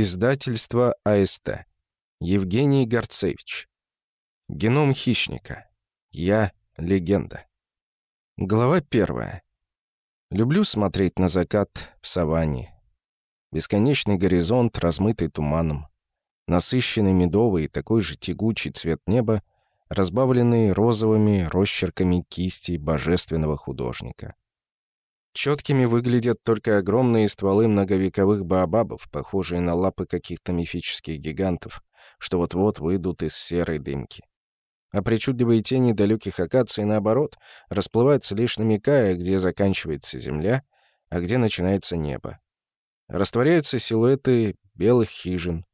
Издательство АСТ. Евгений Горцевич. Геном хищника. Я — легенда. Глава первая. Люблю смотреть на закат в саванне. Бесконечный горизонт, размытый туманом. Насыщенный медовый и такой же тягучий цвет неба, разбавленный розовыми росчерками кисти божественного художника. Четкими выглядят только огромные стволы многовековых баобабов, похожие на лапы каких-то мифических гигантов, что вот-вот выйдут из серой дымки. А причудливые тени далеких акаций, наоборот, расплываются лишь намекая, где заканчивается земля, а где начинается небо. Растворяются силуэты белых хижин.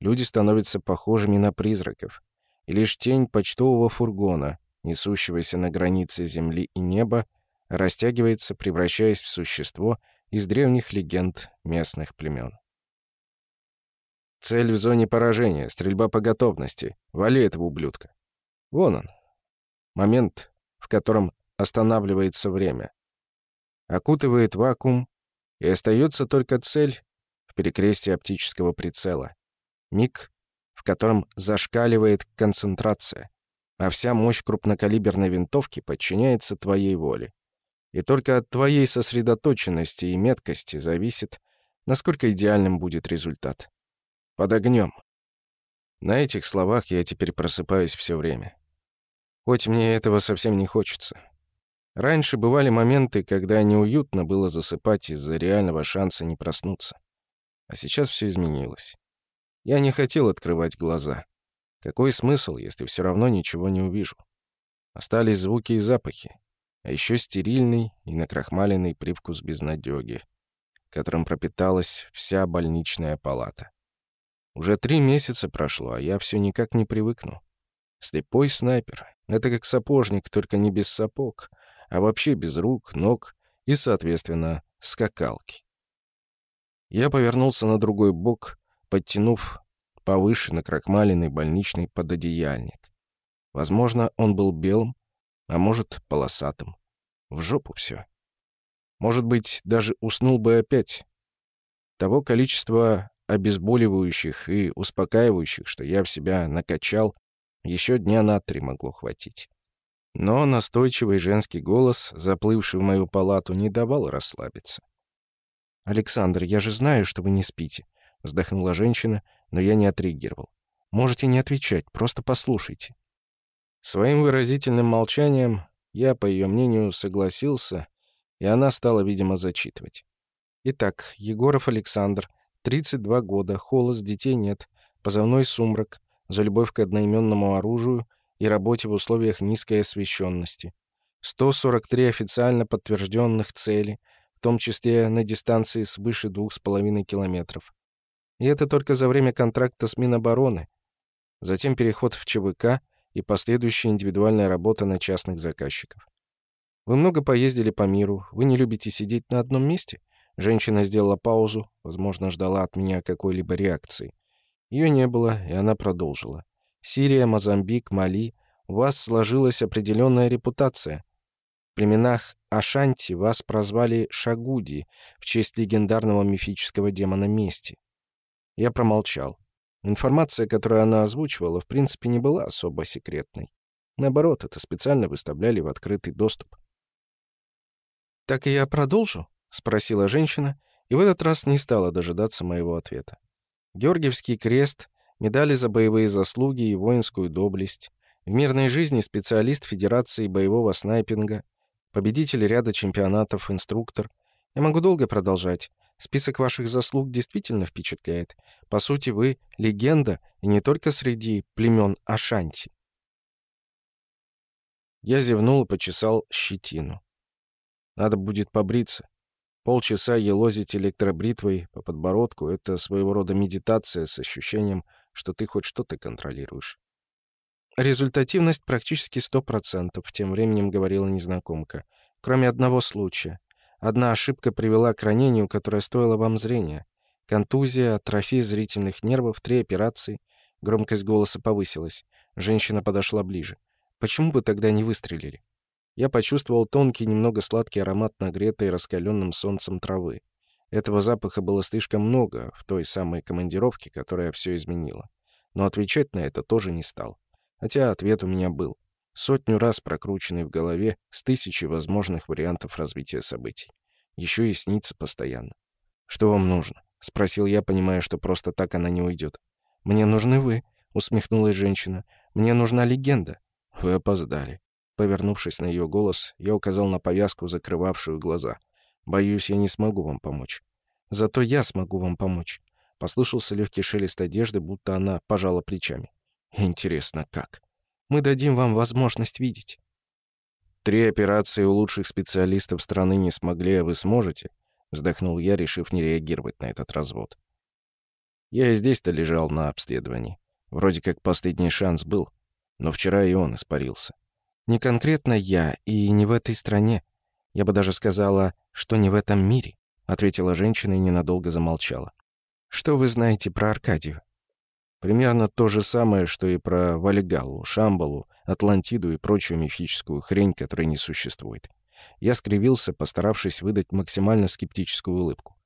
Люди становятся похожими на призраков. И лишь тень почтового фургона, несущегося на границе земли и неба, растягивается, превращаясь в существо из древних легенд местных племен. Цель в зоне поражения, стрельба по готовности. Вали этого ублюдка. Вон он. Момент, в котором останавливается время. Окутывает вакуум, и остается только цель в перекрестии оптического прицела. Миг, в котором зашкаливает концентрация, а вся мощь крупнокалиберной винтовки подчиняется твоей воле. И только от твоей сосредоточенности и меткости зависит, насколько идеальным будет результат. Под огнем. На этих словах я теперь просыпаюсь все время. Хоть мне этого совсем не хочется. Раньше бывали моменты, когда неуютно было засыпать из-за реального шанса не проснуться. А сейчас все изменилось. Я не хотел открывать глаза. Какой смысл, если все равно ничего не увижу? Остались звуки и запахи а еще стерильный и накрахмаленный привкус безнадёги, которым пропиталась вся больничная палата. Уже три месяца прошло, а я все никак не привыкну. Слепой снайпер — это как сапожник, только не без сапог, а вообще без рук, ног и, соответственно, скакалки. Я повернулся на другой бок, подтянув повыше накрахмаленный больничный пододеяльник. Возможно, он был белым, а может, полосатым. В жопу все. Может быть, даже уснул бы опять. Того количества обезболивающих и успокаивающих, что я в себя накачал, еще дня на три могло хватить. Но настойчивый женский голос, заплывший в мою палату, не давал расслабиться. «Александр, я же знаю, что вы не спите», — вздохнула женщина, но я не отреагировал. «Можете не отвечать, просто послушайте». Своим выразительным молчанием я, по ее мнению, согласился, и она стала, видимо, зачитывать. Итак, Егоров Александр, 32 года, холост, детей нет, позывной «Сумрак», за любовь к одноименному оружию и работе в условиях низкой освещенности. 143 официально подтвержденных цели, в том числе на дистанции свыше 2,5 километров. И это только за время контракта с Минобороны. Затем переход в ЧВК — и последующая индивидуальная работа на частных заказчиков. Вы много поездили по миру, вы не любите сидеть на одном месте? Женщина сделала паузу, возможно, ждала от меня какой-либо реакции. Ее не было, и она продолжила. Сирия, Мозамбик, Мали. У вас сложилась определенная репутация. В племенах Ашанти вас прозвали Шагуди в честь легендарного мифического демона мести. Я промолчал. Информация, которую она озвучивала, в принципе, не была особо секретной. Наоборот, это специально выставляли в открытый доступ. «Так и я продолжу?» — спросила женщина, и в этот раз не стала дожидаться моего ответа. Георгиевский крест, медали за боевые заслуги и воинскую доблесть, в мирной жизни специалист Федерации боевого снайпинга, победитель ряда чемпионатов, инструктор. Я могу долго продолжать. Список ваших заслуг действительно впечатляет. По сути, вы — легенда, и не только среди племен Ашанти. Я зевнул и почесал щетину. Надо будет побриться. Полчаса елозить электробритвой по подбородку — это своего рода медитация с ощущением, что ты хоть что-то контролируешь. Результативность практически сто процентов, тем временем говорила незнакомка. Кроме одного случая. Одна ошибка привела к ранению, которое стоило вам зрения. Контузия, атрофия зрительных нервов, три операции. Громкость голоса повысилась. Женщина подошла ближе. Почему бы тогда не выстрелили? Я почувствовал тонкий, немного сладкий аромат нагретой раскаленным солнцем травы. Этого запаха было слишком много в той самой командировке, которая все изменила. Но отвечать на это тоже не стал. Хотя ответ у меня был. Сотню раз прокрученный в голове с тысячей возможных вариантов развития событий. Еще и снится постоянно. «Что вам нужно?» — спросил я, понимая, что просто так она не уйдет. «Мне нужны вы», — усмехнулась женщина. «Мне нужна легенда». «Вы опоздали». Повернувшись на ее голос, я указал на повязку, закрывавшую глаза. «Боюсь, я не смогу вам помочь». «Зато я смогу вам помочь». Послышался легкий шелест одежды, будто она пожала плечами. «Интересно, как?» «Мы дадим вам возможность видеть». «Три операции у лучших специалистов страны не смогли, а вы сможете?» Вздохнул я, решив не реагировать на этот развод. Я и здесь-то лежал на обследовании. Вроде как последний шанс был, но вчера и он испарился. Не конкретно я и не в этой стране. Я бы даже сказала, что не в этом мире, ответила женщина и ненадолго замолчала. Что вы знаете про Аркадию? Примерно то же самое, что и про Валигалу, Шамбалу, Атлантиду и прочую мифическую хрень, которая не существует. Я скривился, постаравшись выдать максимально скептическую улыбку.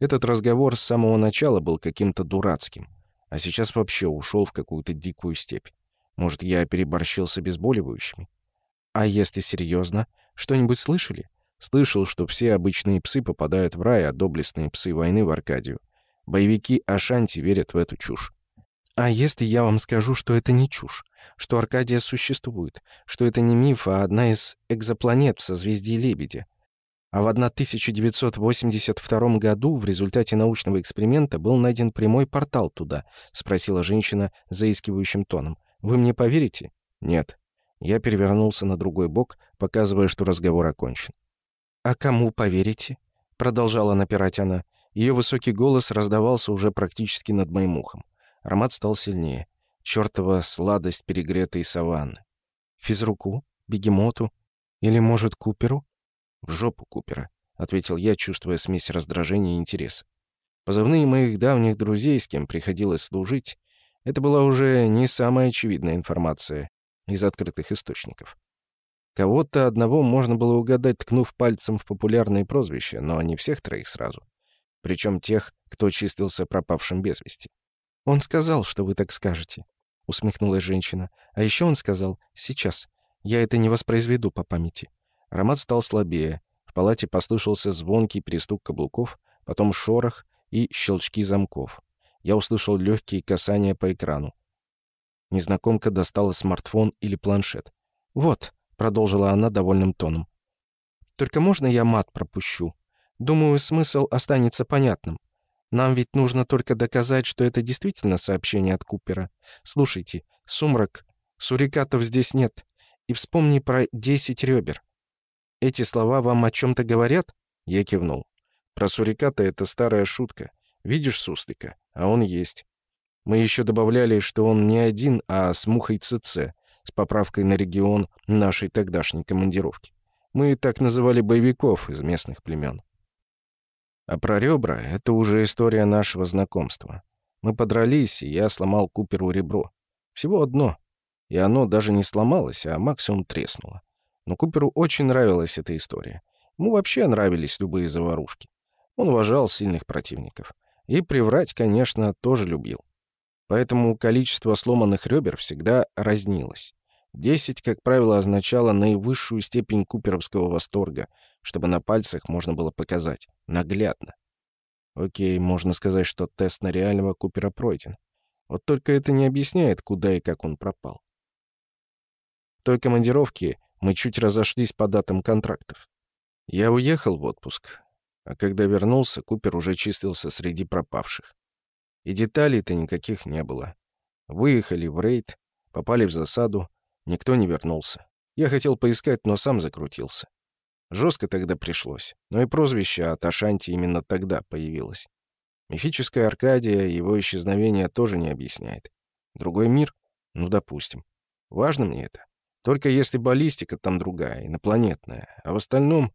Этот разговор с самого начала был каким-то дурацким, а сейчас вообще ушел в какую-то дикую степь. Может, я переборщил с обезболивающими? А если серьезно, что-нибудь слышали? Слышал, что все обычные псы попадают в рай, а доблестные псы войны в Аркадию. Боевики Ашанти верят в эту чушь. А если я вам скажу, что это не чушь, что Аркадия существует, что это не миф, а одна из экзопланет в созвездии Лебедя? А в 1982 году в результате научного эксперимента был найден прямой портал туда, спросила женщина заискивающим тоном. Вы мне поверите? Нет. Я перевернулся на другой бок, показывая, что разговор окончен. А кому поверите? продолжала напирать она. Ее высокий голос раздавался уже практически над моим ухом. Аромат стал сильнее. Чёртова сладость перегретой саванны. Физруку? Бегемоту? Или, может, Куперу? В жопу Купера, — ответил я, чувствуя смесь раздражения и интереса. Позывные моих давних друзей, с кем приходилось служить, это была уже не самая очевидная информация из открытых источников. Кого-то одного можно было угадать, ткнув пальцем в популярные прозвища, но не всех троих сразу. Причем тех, кто числился пропавшим без вести. «Он сказал, что вы так скажете», — усмехнулась женщина. «А еще он сказал, сейчас. Я это не воспроизведу по памяти». Аромат стал слабее. В палате послышался звонкий перестук каблуков, потом шорох и щелчки замков. Я услышал легкие касания по экрану. Незнакомка достала смартфон или планшет. «Вот», — продолжила она довольным тоном. «Только можно я мат пропущу? Думаю, смысл останется понятным. Нам ведь нужно только доказать, что это действительно сообщение от Купера. Слушайте, сумрак, сурикатов здесь нет. И вспомни про десять ребер. Эти слова вам о чем-то говорят?» Я кивнул. «Про суриката это старая шутка. Видишь суслика? А он есть. Мы еще добавляли, что он не один, а с мухой ЦЦ, с поправкой на регион нашей тогдашней командировки. Мы так называли боевиков из местных племен. А про ребра — это уже история нашего знакомства. Мы подрались, и я сломал Куперу ребро. Всего одно. И оно даже не сломалось, а максимум треснуло. Но Куперу очень нравилась эта история. Ему вообще нравились любые заварушки. Он уважал сильных противников. И приврать, конечно, тоже любил. Поэтому количество сломанных ребер всегда разнилось. Десять, как правило, означало наивысшую степень куперовского восторга, чтобы на пальцах можно было показать. Наглядно. Окей, можно сказать, что тест на реального Купера пройден. Вот только это не объясняет, куда и как он пропал. В той командировке мы чуть разошлись по датам контрактов. Я уехал в отпуск, а когда вернулся, Купер уже числился среди пропавших. И деталей-то никаких не было. Выехали в рейд, попали в засаду, никто не вернулся. Я хотел поискать, но сам закрутился. Жестко тогда пришлось, но и прозвище от Ашанти именно тогда появилось. Мифическая Аркадия его исчезновение тоже не объясняет. Другой мир? Ну, допустим. Важно мне это. Только если баллистика там другая, инопланетная. А в остальном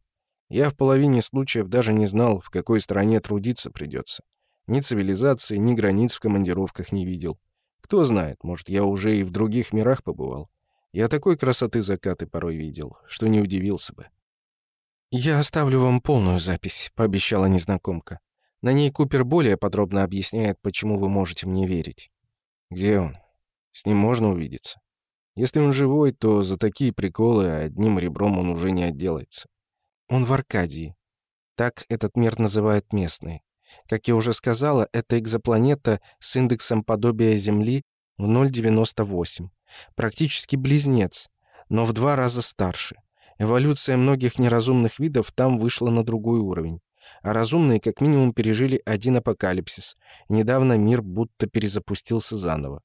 я в половине случаев даже не знал, в какой стране трудиться придется. Ни цивилизации, ни границ в командировках не видел. Кто знает, может, я уже и в других мирах побывал. Я такой красоты закаты порой видел, что не удивился бы. «Я оставлю вам полную запись», — пообещала незнакомка. На ней Купер более подробно объясняет, почему вы можете мне верить. Где он? С ним можно увидеться. Если он живой, то за такие приколы одним ребром он уже не отделается. Он в Аркадии. Так этот мир называют местные. Как я уже сказала, это экзопланета с индексом подобия Земли в 0,98. Практически близнец, но в два раза старше. Эволюция многих неразумных видов там вышла на другой уровень. А разумные как минимум пережили один апокалипсис. недавно мир будто перезапустился заново.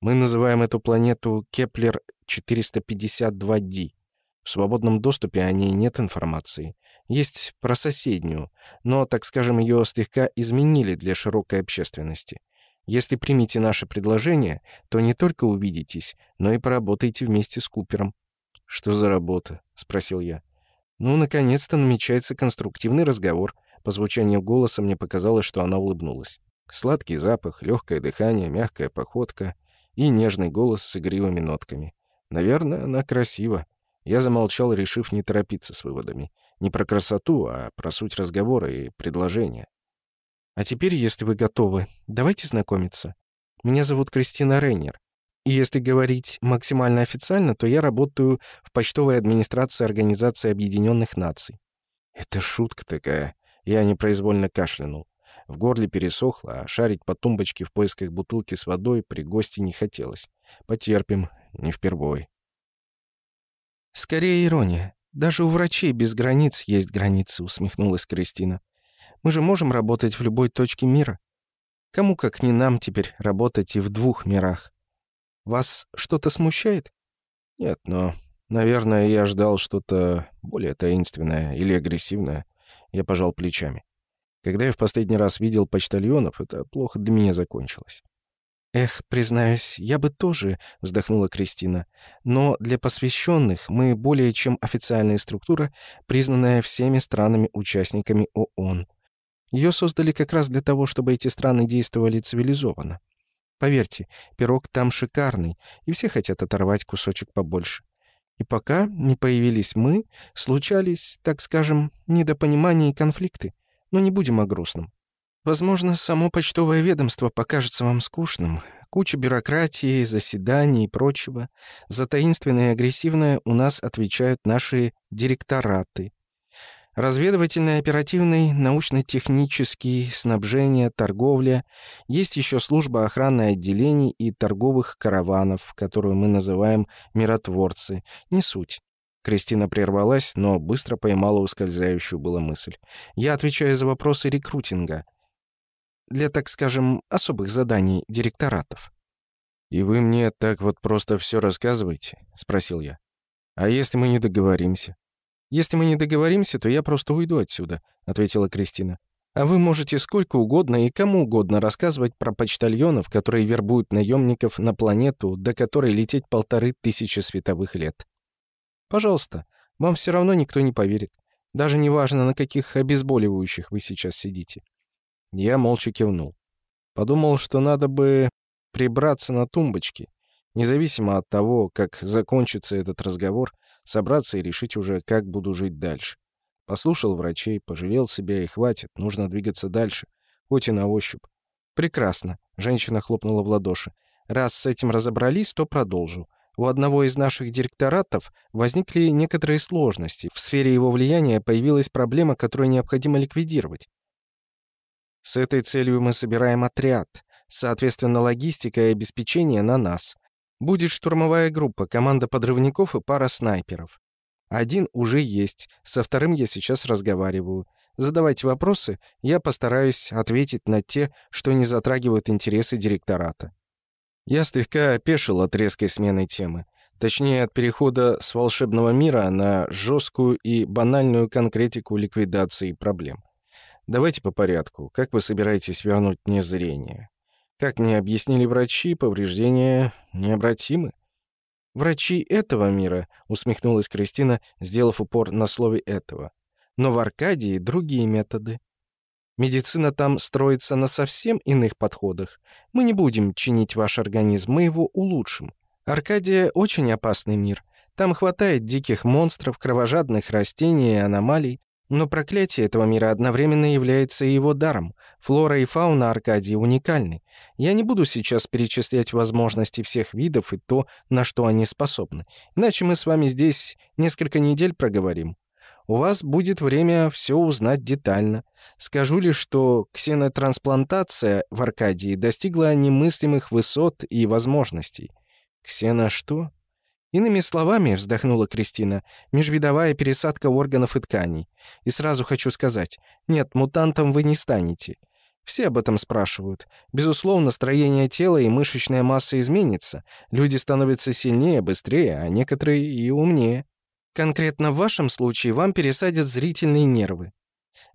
Мы называем эту планету Кеплер-452d. В свободном доступе о ней нет информации. Есть про соседнюю, но, так скажем, ее слегка изменили для широкой общественности. Если примете наше предложение, то не только увидитесь, но и поработаете вместе с Купером. «Что за работа?» — спросил я. «Ну, наконец-то намечается конструктивный разговор». По звучанию голоса мне показалось, что она улыбнулась. Сладкий запах, легкое дыхание, мягкая походка и нежный голос с игривыми нотками. Наверное, она красива. Я замолчал, решив не торопиться с выводами. Не про красоту, а про суть разговора и предложения. «А теперь, если вы готовы, давайте знакомиться. Меня зовут Кристина Рейнер. И если говорить максимально официально, то я работаю в почтовой администрации Организации Объединенных Наций. Это шутка такая. Я непроизвольно кашлянул. В горле пересохло, а шарить по тумбочке в поисках бутылки с водой при гости не хотелось. Потерпим, не впервой. Скорее ирония. Даже у врачей без границ есть границы, усмехнулась Кристина. Мы же можем работать в любой точке мира. Кому как не нам теперь работать и в двух мирах. Вас что-то смущает? Нет, но, наверное, я ждал что-то более таинственное или агрессивное. Я пожал плечами. Когда я в последний раз видел почтальонов, это плохо для меня закончилось. «Эх, признаюсь, я бы тоже», — вздохнула Кристина. «Но для посвященных мы более чем официальная структура, признанная всеми странами-участниками ООН. Ее создали как раз для того, чтобы эти страны действовали цивилизованно. Поверьте, пирог там шикарный, и все хотят оторвать кусочек побольше. И пока не появились мы, случались, так скажем, недопонимания и конфликты. Но не будем о грустном. Возможно, само почтовое ведомство покажется вам скучным. Куча бюрократии, заседаний и прочего. За таинственное и агрессивное у нас отвечают наши директораты, Разведывательный, оперативный, научно-технический, снабжение, торговля. Есть еще служба охраны отделений и торговых караванов, которую мы называем «миротворцы». Не суть. Кристина прервалась, но быстро поймала ускользающую была мысль. «Я отвечаю за вопросы рекрутинга. Для, так скажем, особых заданий директоратов». «И вы мне так вот просто все рассказываете?» — спросил я. «А если мы не договоримся?» «Если мы не договоримся, то я просто уйду отсюда», — ответила Кристина. «А вы можете сколько угодно и кому угодно рассказывать про почтальонов, которые вербуют наемников на планету, до которой лететь полторы тысячи световых лет. Пожалуйста, вам все равно никто не поверит. Даже не важно, на каких обезболивающих вы сейчас сидите». Я молча кивнул. Подумал, что надо бы прибраться на тумбочке. Независимо от того, как закончится этот разговор, собраться и решить уже, как буду жить дальше. Послушал врачей, пожалел себя и хватит, нужно двигаться дальше, хоть и на ощупь. «Прекрасно», — женщина хлопнула в ладоши. «Раз с этим разобрались, то продолжу. У одного из наших директоратов возникли некоторые сложности. В сфере его влияния появилась проблема, которую необходимо ликвидировать. С этой целью мы собираем отряд. Соответственно, логистика и обеспечение на нас. Будет штурмовая группа, команда подрывников и пара снайперов. Один уже есть, со вторым я сейчас разговариваю. Задавайте вопросы, я постараюсь ответить на те, что не затрагивают интересы директората. Я слегка опешил от резкой смены темы. Точнее, от перехода с волшебного мира на жесткую и банальную конкретику ликвидации проблем. Давайте по порядку. Как вы собираетесь вернуть мне? Как мне объяснили врачи, повреждения необратимы. «Врачи этого мира», — усмехнулась Кристина, сделав упор на слове «этого». «Но в Аркадии другие методы. Медицина там строится на совсем иных подходах. Мы не будем чинить ваш организм, мы его улучшим. Аркадия — очень опасный мир. Там хватает диких монстров, кровожадных растений и аномалий. Но проклятие этого мира одновременно является и его даром. Флора и фауна Аркадии уникальны. Я не буду сейчас перечислять возможности всех видов и то, на что они способны. Иначе мы с вами здесь несколько недель проговорим. У вас будет время все узнать детально. Скажу лишь, что ксенотрансплантация в Аркадии достигла немыслимых высот и возможностей. Ксено что? Иными словами, вздохнула Кристина, межвидовая пересадка органов и тканей. И сразу хочу сказать, нет, мутантом вы не станете. Все об этом спрашивают. Безусловно, строение тела и мышечная масса изменится. Люди становятся сильнее, быстрее, а некоторые и умнее. Конкретно в вашем случае вам пересадят зрительные нервы.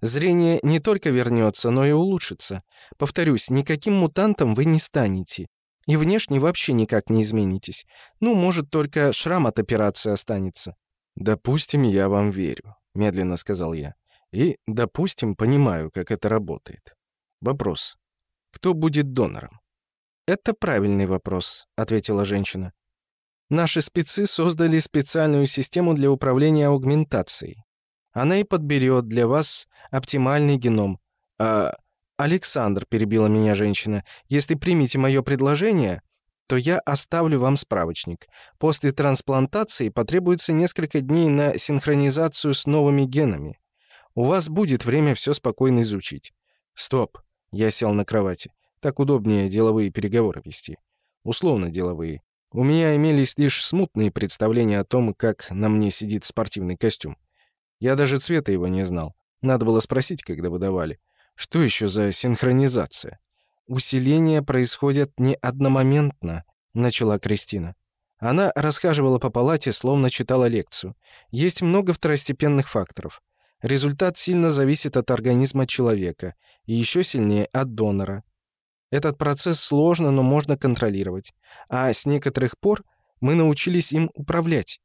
Зрение не только вернется, но и улучшится. Повторюсь, никаким мутантом вы не станете. И внешне вообще никак не изменитесь. Ну, может, только шрам от операции останется». «Допустим, я вам верю», — медленно сказал я. «И, допустим, понимаю, как это работает. Вопрос. Кто будет донором?» «Это правильный вопрос», — ответила женщина. «Наши спецы создали специальную систему для управления аугментацией. Она и подберет для вас оптимальный геном. А «Александр», — перебила меня женщина, — «если примете мое предложение, то я оставлю вам справочник. После трансплантации потребуется несколько дней на синхронизацию с новыми генами. У вас будет время все спокойно изучить». «Стоп», — я сел на кровати. «Так удобнее деловые переговоры вести. Условно деловые. У меня имелись лишь смутные представления о том, как на мне сидит спортивный костюм. Я даже цвета его не знал. Надо было спросить, когда выдавали. Что еще за синхронизация? Усиления происходят не одномоментно, начала Кристина. Она расхаживала по палате, словно читала лекцию. Есть много второстепенных факторов. Результат сильно зависит от организма человека и еще сильнее от донора. Этот процесс сложно, но можно контролировать. А с некоторых пор мы научились им управлять.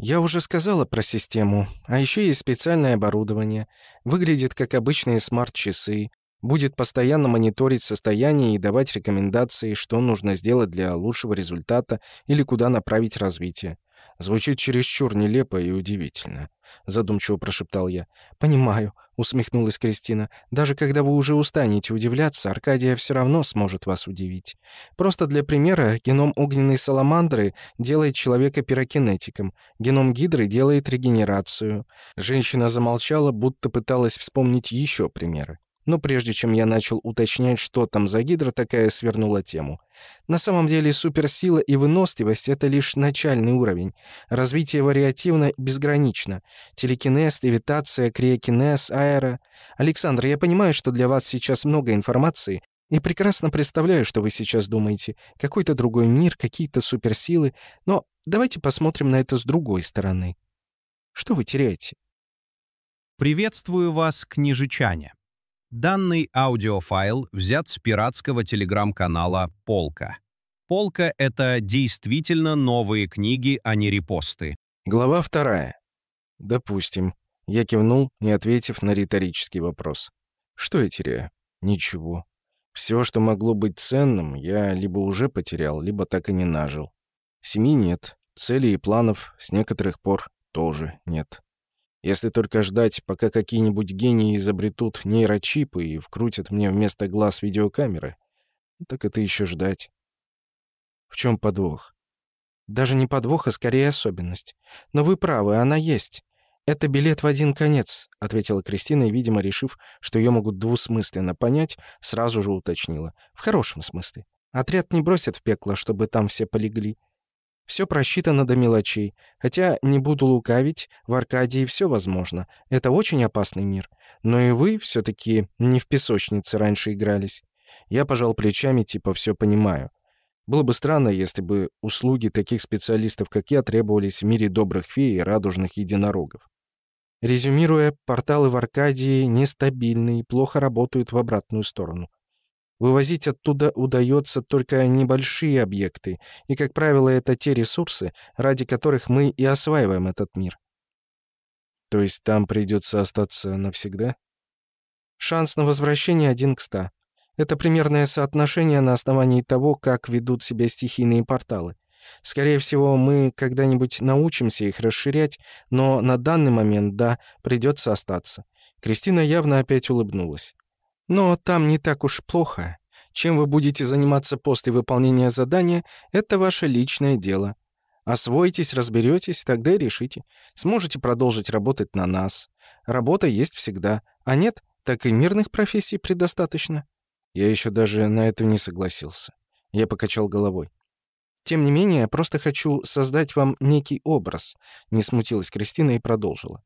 Я уже сказала про систему. А еще есть специальное оборудование. Выглядит как обычные смарт-часы. Будет постоянно мониторить состояние и давать рекомендации, что нужно сделать для лучшего результата или куда направить развитие. Звучит чересчур нелепо и удивительно. Задумчиво прошептал я. «Понимаю», — усмехнулась Кристина. «Даже когда вы уже устанете удивляться, Аркадия все равно сможет вас удивить. Просто для примера, геном огненной саламандры делает человека пирокинетиком, геном гидры делает регенерацию». Женщина замолчала, будто пыталась вспомнить еще примеры. Но прежде чем я начал уточнять, что там за гидра такая, свернула тему. На самом деле суперсила и выносливость — это лишь начальный уровень. Развитие вариативно безгранично. Телекинез, левитация, криокинез, аэро. Александр, я понимаю, что для вас сейчас много информации, и прекрасно представляю, что вы сейчас думаете. Какой-то другой мир, какие-то суперсилы. Но давайте посмотрим на это с другой стороны. Что вы теряете? Приветствую вас, княжичане. Данный аудиофайл взят с пиратского телеграм-канала «Полка». «Полка» — это действительно новые книги, а не репосты. Глава вторая. Допустим. Я кивнул, не ответив на риторический вопрос. Что я теряю? Ничего. Все, что могло быть ценным, я либо уже потерял, либо так и не нажил. Семьи нет, целей и планов с некоторых пор тоже нет. Если только ждать, пока какие-нибудь гении изобретут нейрочипы и вкрутят мне вместо глаз видеокамеры, так это еще ждать. В чем подвох? Даже не подвох, а скорее особенность. Но вы правы, она есть. Это билет в один конец, ответила Кристина и, видимо, решив, что ее могут двусмысленно понять, сразу же уточнила. В хорошем смысле. Отряд не бросят в пекло, чтобы там все полегли. Все просчитано до мелочей. Хотя, не буду лукавить, в Аркадии все возможно. Это очень опасный мир. Но и вы все-таки не в песочнице раньше игрались. Я пожал плечами, типа «все понимаю». Было бы странно, если бы услуги таких специалистов, как я, требовались в мире добрых фей и радужных единорогов. Резюмируя, порталы в Аркадии нестабильны и плохо работают в обратную сторону. Вывозить оттуда удается только небольшие объекты, и, как правило, это те ресурсы, ради которых мы и осваиваем этот мир. То есть там придется остаться навсегда? Шанс на возвращение один к ста. Это примерное соотношение на основании того, как ведут себя стихийные порталы. Скорее всего, мы когда-нибудь научимся их расширять, но на данный момент, да, придется остаться». Кристина явно опять улыбнулась. «Но там не так уж плохо. Чем вы будете заниматься после выполнения задания, это ваше личное дело. Освоитесь, разберетесь, тогда и решите. Сможете продолжить работать на нас. Работа есть всегда, а нет, так и мирных профессий предостаточно». Я еще даже на это не согласился. Я покачал головой. «Тем не менее, я просто хочу создать вам некий образ», — не смутилась Кристина и продолжила.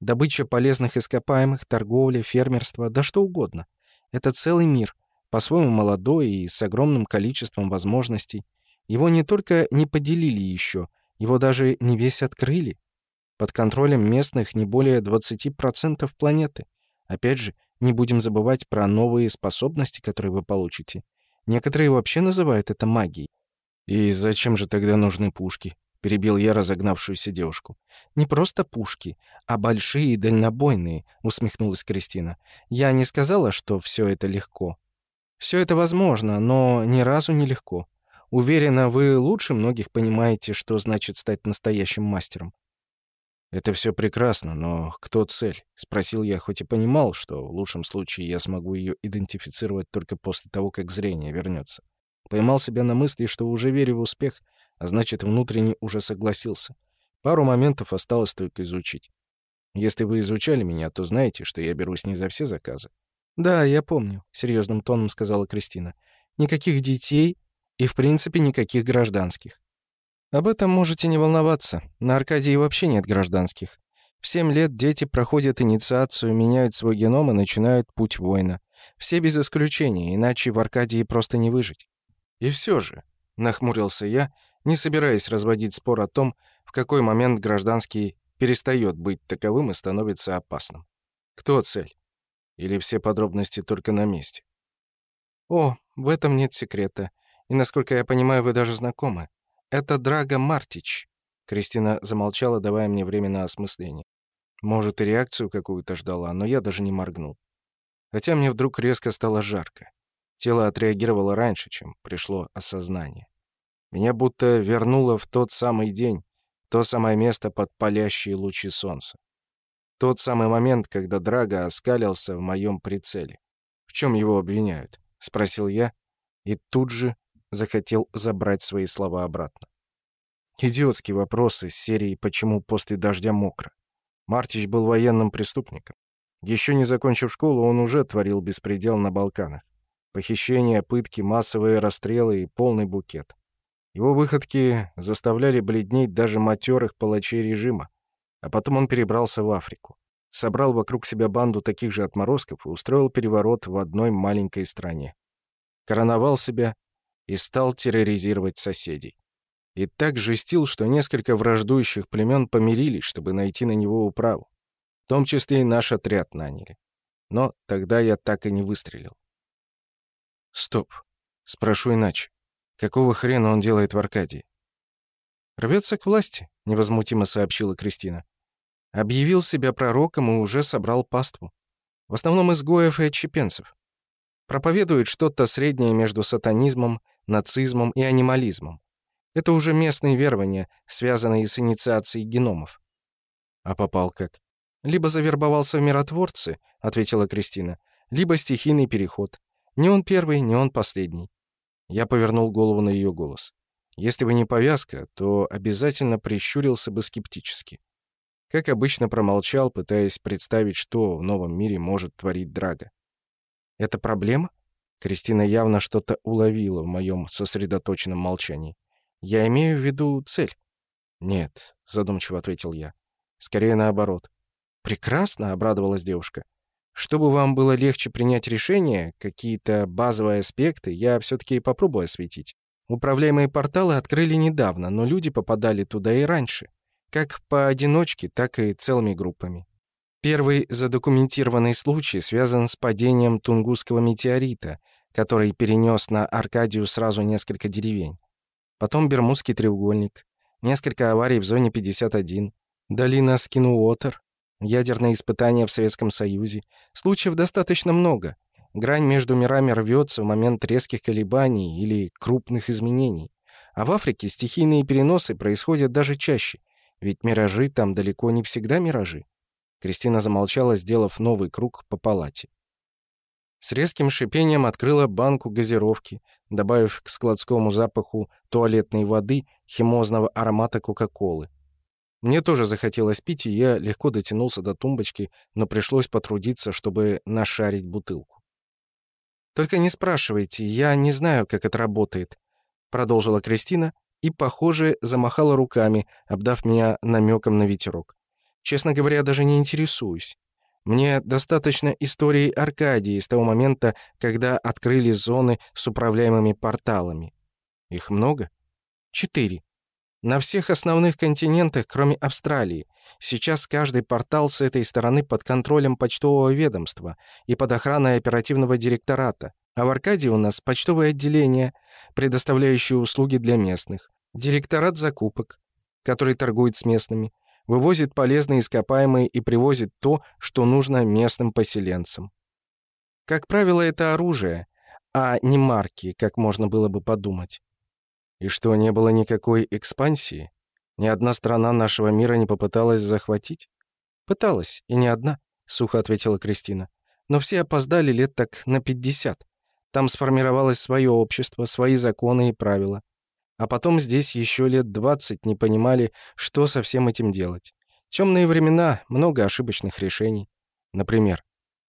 «Добыча полезных ископаемых, торговля, фермерство, да что угодно. Это целый мир, по-своему молодой и с огромным количеством возможностей. Его не только не поделили еще, его даже не весь открыли. Под контролем местных не более 20% планеты. Опять же, не будем забывать про новые способности, которые вы получите. Некоторые вообще называют это магией. «И зачем же тогда нужны пушки?» — перебил я разогнавшуюся девушку. «Не просто пушки, а большие и дальнобойные», — усмехнулась Кристина. «Я не сказала, что все это легко. Все это возможно, но ни разу не легко. Уверена, вы лучше многих понимаете, что значит стать настоящим мастером. «Это все прекрасно, но кто цель?» — спросил я, хоть и понимал, что в лучшем случае я смогу ее идентифицировать только после того, как зрение вернется. Поймал себя на мысли, что уже верю в успех, а значит, внутренне уже согласился. Пару моментов осталось только изучить. Если вы изучали меня, то знаете, что я берусь не за все заказы. «Да, я помню», — серьезным тоном сказала Кристина. «Никаких детей и, в принципе, никаких гражданских. Об этом можете не волноваться. На Аркадии вообще нет гражданских. В семь лет дети проходят инициацию, меняют свой геном и начинают путь воина. Все без исключения, иначе в Аркадии просто не выжить. И все же, нахмурился я, не собираясь разводить спор о том, в какой момент гражданский перестает быть таковым и становится опасным. Кто цель? Или все подробности только на месте? О, в этом нет секрета. И, насколько я понимаю, вы даже знакомы. Это Драго Мартич». Кристина замолчала, давая мне время на осмысление. Может, и реакцию какую-то ждала, но я даже не моргнул. Хотя мне вдруг резко стало жарко. Тело отреагировало раньше, чем пришло осознание. Меня будто вернуло в тот самый день, то самое место под палящие лучи солнца. Тот самый момент, когда Драго оскалился в моем прицеле. «В чем его обвиняют?» — спросил я, и тут же захотел забрать свои слова обратно. Идиотский вопрос из серии «Почему после дождя мокро?». Мартич был военным преступником. Еще не закончив школу, он уже творил беспредел на Балканах. Похищения, пытки, массовые расстрелы и полный букет. Его выходки заставляли бледнеть даже матерых палачей режима. А потом он перебрался в Африку. Собрал вокруг себя банду таких же отморозков и устроил переворот в одной маленькой стране. Короновал себя и стал терроризировать соседей. И так жестил, что несколько враждующих племен помирились, чтобы найти на него управу. В том числе и наш отряд наняли. Но тогда я так и не выстрелил. Стоп. Спрошу иначе. Какого хрена он делает в Аркадии? «Рвется к власти», — невозмутимо сообщила Кристина. Объявил себя пророком и уже собрал паству. В основном изгоев и отщепенцев. Проповедует что-то среднее между сатанизмом нацизмом и анимализмом. Это уже местные верования, связанные с инициацией геномов. А попал как? Либо завербовался в миротворцы, ответила Кристина, либо стихийный переход. Не он первый, не он последний. Я повернул голову на ее голос. Если бы не повязка, то обязательно прищурился бы скептически. Как обычно промолчал, пытаясь представить, что в новом мире может творить Драга. «Это проблема?» Кристина явно что-то уловила в моем сосредоточенном молчании. «Я имею в виду цель». «Нет», — задумчиво ответил я. «Скорее наоборот». «Прекрасно», — обрадовалась девушка. «Чтобы вам было легче принять решение, какие-то базовые аспекты, я все-таки попробую осветить. Управляемые порталы открыли недавно, но люди попадали туда и раньше. Как поодиночке, так и целыми группами. Первый задокументированный случай связан с падением Тунгусского метеорита — который перенес на Аркадию сразу несколько деревень. Потом Бермудский треугольник, несколько аварий в зоне 51, долина Скинуотер, ядерные испытания в Советском Союзе. Случаев достаточно много. Грань между мирами рвется в момент резких колебаний или крупных изменений. А в Африке стихийные переносы происходят даже чаще, ведь миражи там далеко не всегда миражи. Кристина замолчала, сделав новый круг по палате. С резким шипением открыла банку газировки, добавив к складскому запаху туалетной воды химозного аромата Кока-Колы. Мне тоже захотелось пить, и я легко дотянулся до тумбочки, но пришлось потрудиться, чтобы нашарить бутылку. «Только не спрашивайте, я не знаю, как это работает», — продолжила Кристина и, похоже, замахала руками, обдав меня намеком на ветерок. «Честно говоря, даже не интересуюсь. Мне достаточно истории Аркадии с того момента, когда открыли зоны с управляемыми порталами. Их много? Четыре. На всех основных континентах, кроме Австралии. Сейчас каждый портал с этой стороны под контролем почтового ведомства и под охраной оперативного директората. А в Аркадии у нас почтовое отделение, предоставляющее услуги для местных. Директорат закупок, который торгует с местными. Вывозит полезные ископаемые и привозит то, что нужно местным поселенцам. Как правило, это оружие, а не марки, как можно было бы подумать. И что, не было никакой экспансии? Ни одна страна нашего мира не попыталась захватить? Пыталась, и не одна, сухо ответила Кристина. Но все опоздали лет так на 50. Там сформировалось свое общество, свои законы и правила. А потом здесь еще лет 20 не понимали, что со всем этим делать. Темные времена, много ошибочных решений. Например,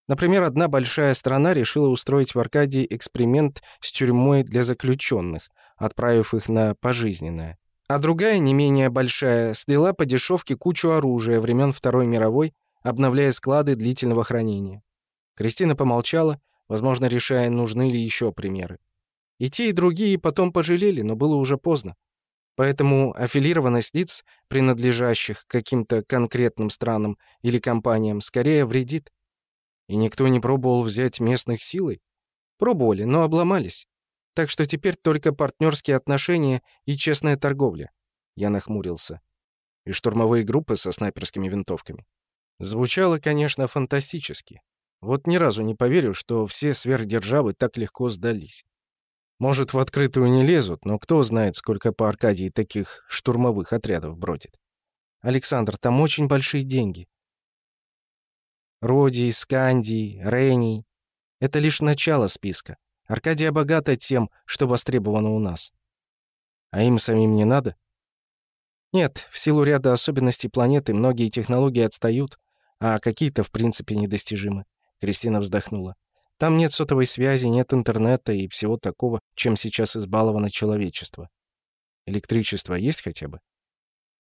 Например, одна большая страна решила устроить в Аркадии эксперимент с тюрьмой для заключенных, отправив их на пожизненное. А другая, не менее большая, слила по дешевке кучу оружия времен Второй мировой, обновляя склады длительного хранения. Кристина помолчала, возможно, решая, нужны ли еще примеры. И те, и другие потом пожалели, но было уже поздно. Поэтому аффилированность лиц, принадлежащих каким-то конкретным странам или компаниям, скорее вредит. И никто не пробовал взять местных силой? Пробовали, но обломались. Так что теперь только партнерские отношения и честная торговля. Я нахмурился. И штурмовые группы со снайперскими винтовками. Звучало, конечно, фантастически. Вот ни разу не поверю, что все сверхдержавы так легко сдались. Может, в открытую не лезут, но кто знает, сколько по Аркадии таких штурмовых отрядов бродит. Александр, там очень большие деньги. Родий, Скандий, Рений — это лишь начало списка. Аркадия богата тем, что востребовано у нас. А им самим не надо? Нет, в силу ряда особенностей планеты многие технологии отстают, а какие-то в принципе недостижимы. Кристина вздохнула. Там нет сотовой связи, нет интернета и всего такого, чем сейчас избаловано человечество. Электричество есть хотя бы?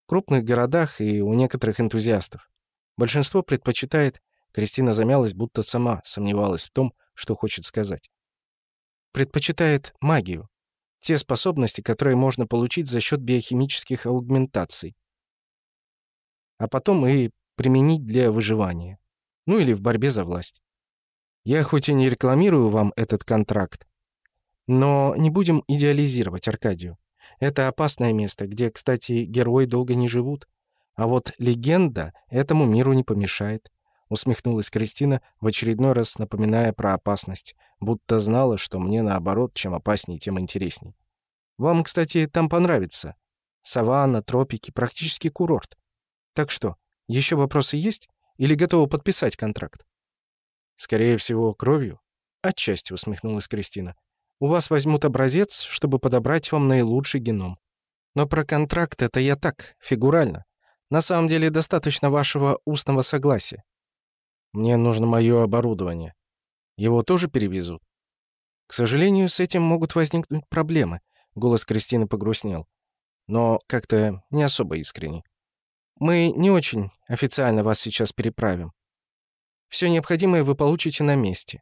В крупных городах и у некоторых энтузиастов. Большинство предпочитает... Кристина замялась, будто сама сомневалась в том, что хочет сказать предпочитает магию. Те способности, которые можно получить за счет биохимических аугментаций. А потом и применить для выживания. Ну или в борьбе за власть. Я хоть и не рекламирую вам этот контракт, но не будем идеализировать Аркадию. Это опасное место, где, кстати, герои долго не живут. А вот легенда этому миру не помешает. — усмехнулась Кристина, в очередной раз напоминая про опасность, будто знала, что мне, наоборот, чем опаснее, тем интересней. «Вам, кстати, там понравится. Саванна, тропики, практически курорт. Так что, еще вопросы есть? Или готовы подписать контракт?» «Скорее всего, кровью?» «Отчасти», — усмехнулась Кристина. «У вас возьмут образец, чтобы подобрать вам наилучший геном. Но про контракт это я так, фигурально. На самом деле достаточно вашего устного согласия. Мне нужно мое оборудование. Его тоже перевезут? К сожалению, с этим могут возникнуть проблемы. Голос Кристины погрустнел. Но как-то не особо искренне. Мы не очень официально вас сейчас переправим. Все необходимое вы получите на месте.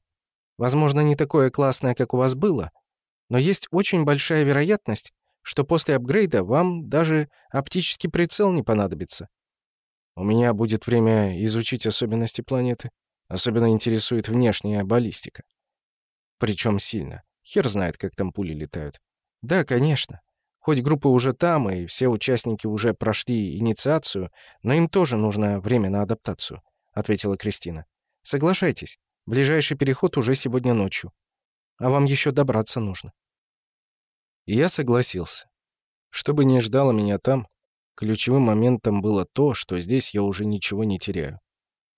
Возможно, не такое классное, как у вас было, но есть очень большая вероятность, что после апгрейда вам даже оптический прицел не понадобится. У меня будет время изучить особенности планеты. Особенно интересует внешняя баллистика. Причем сильно. Хер знает, как там пули летают. Да, конечно. Хоть группа уже там, и все участники уже прошли инициацию, но им тоже нужно время на адаптацию, — ответила Кристина. Соглашайтесь, ближайший переход уже сегодня ночью. А вам еще добраться нужно. И я согласился. Что бы ни ждало меня там, ключевым моментом было то, что здесь я уже ничего не теряю.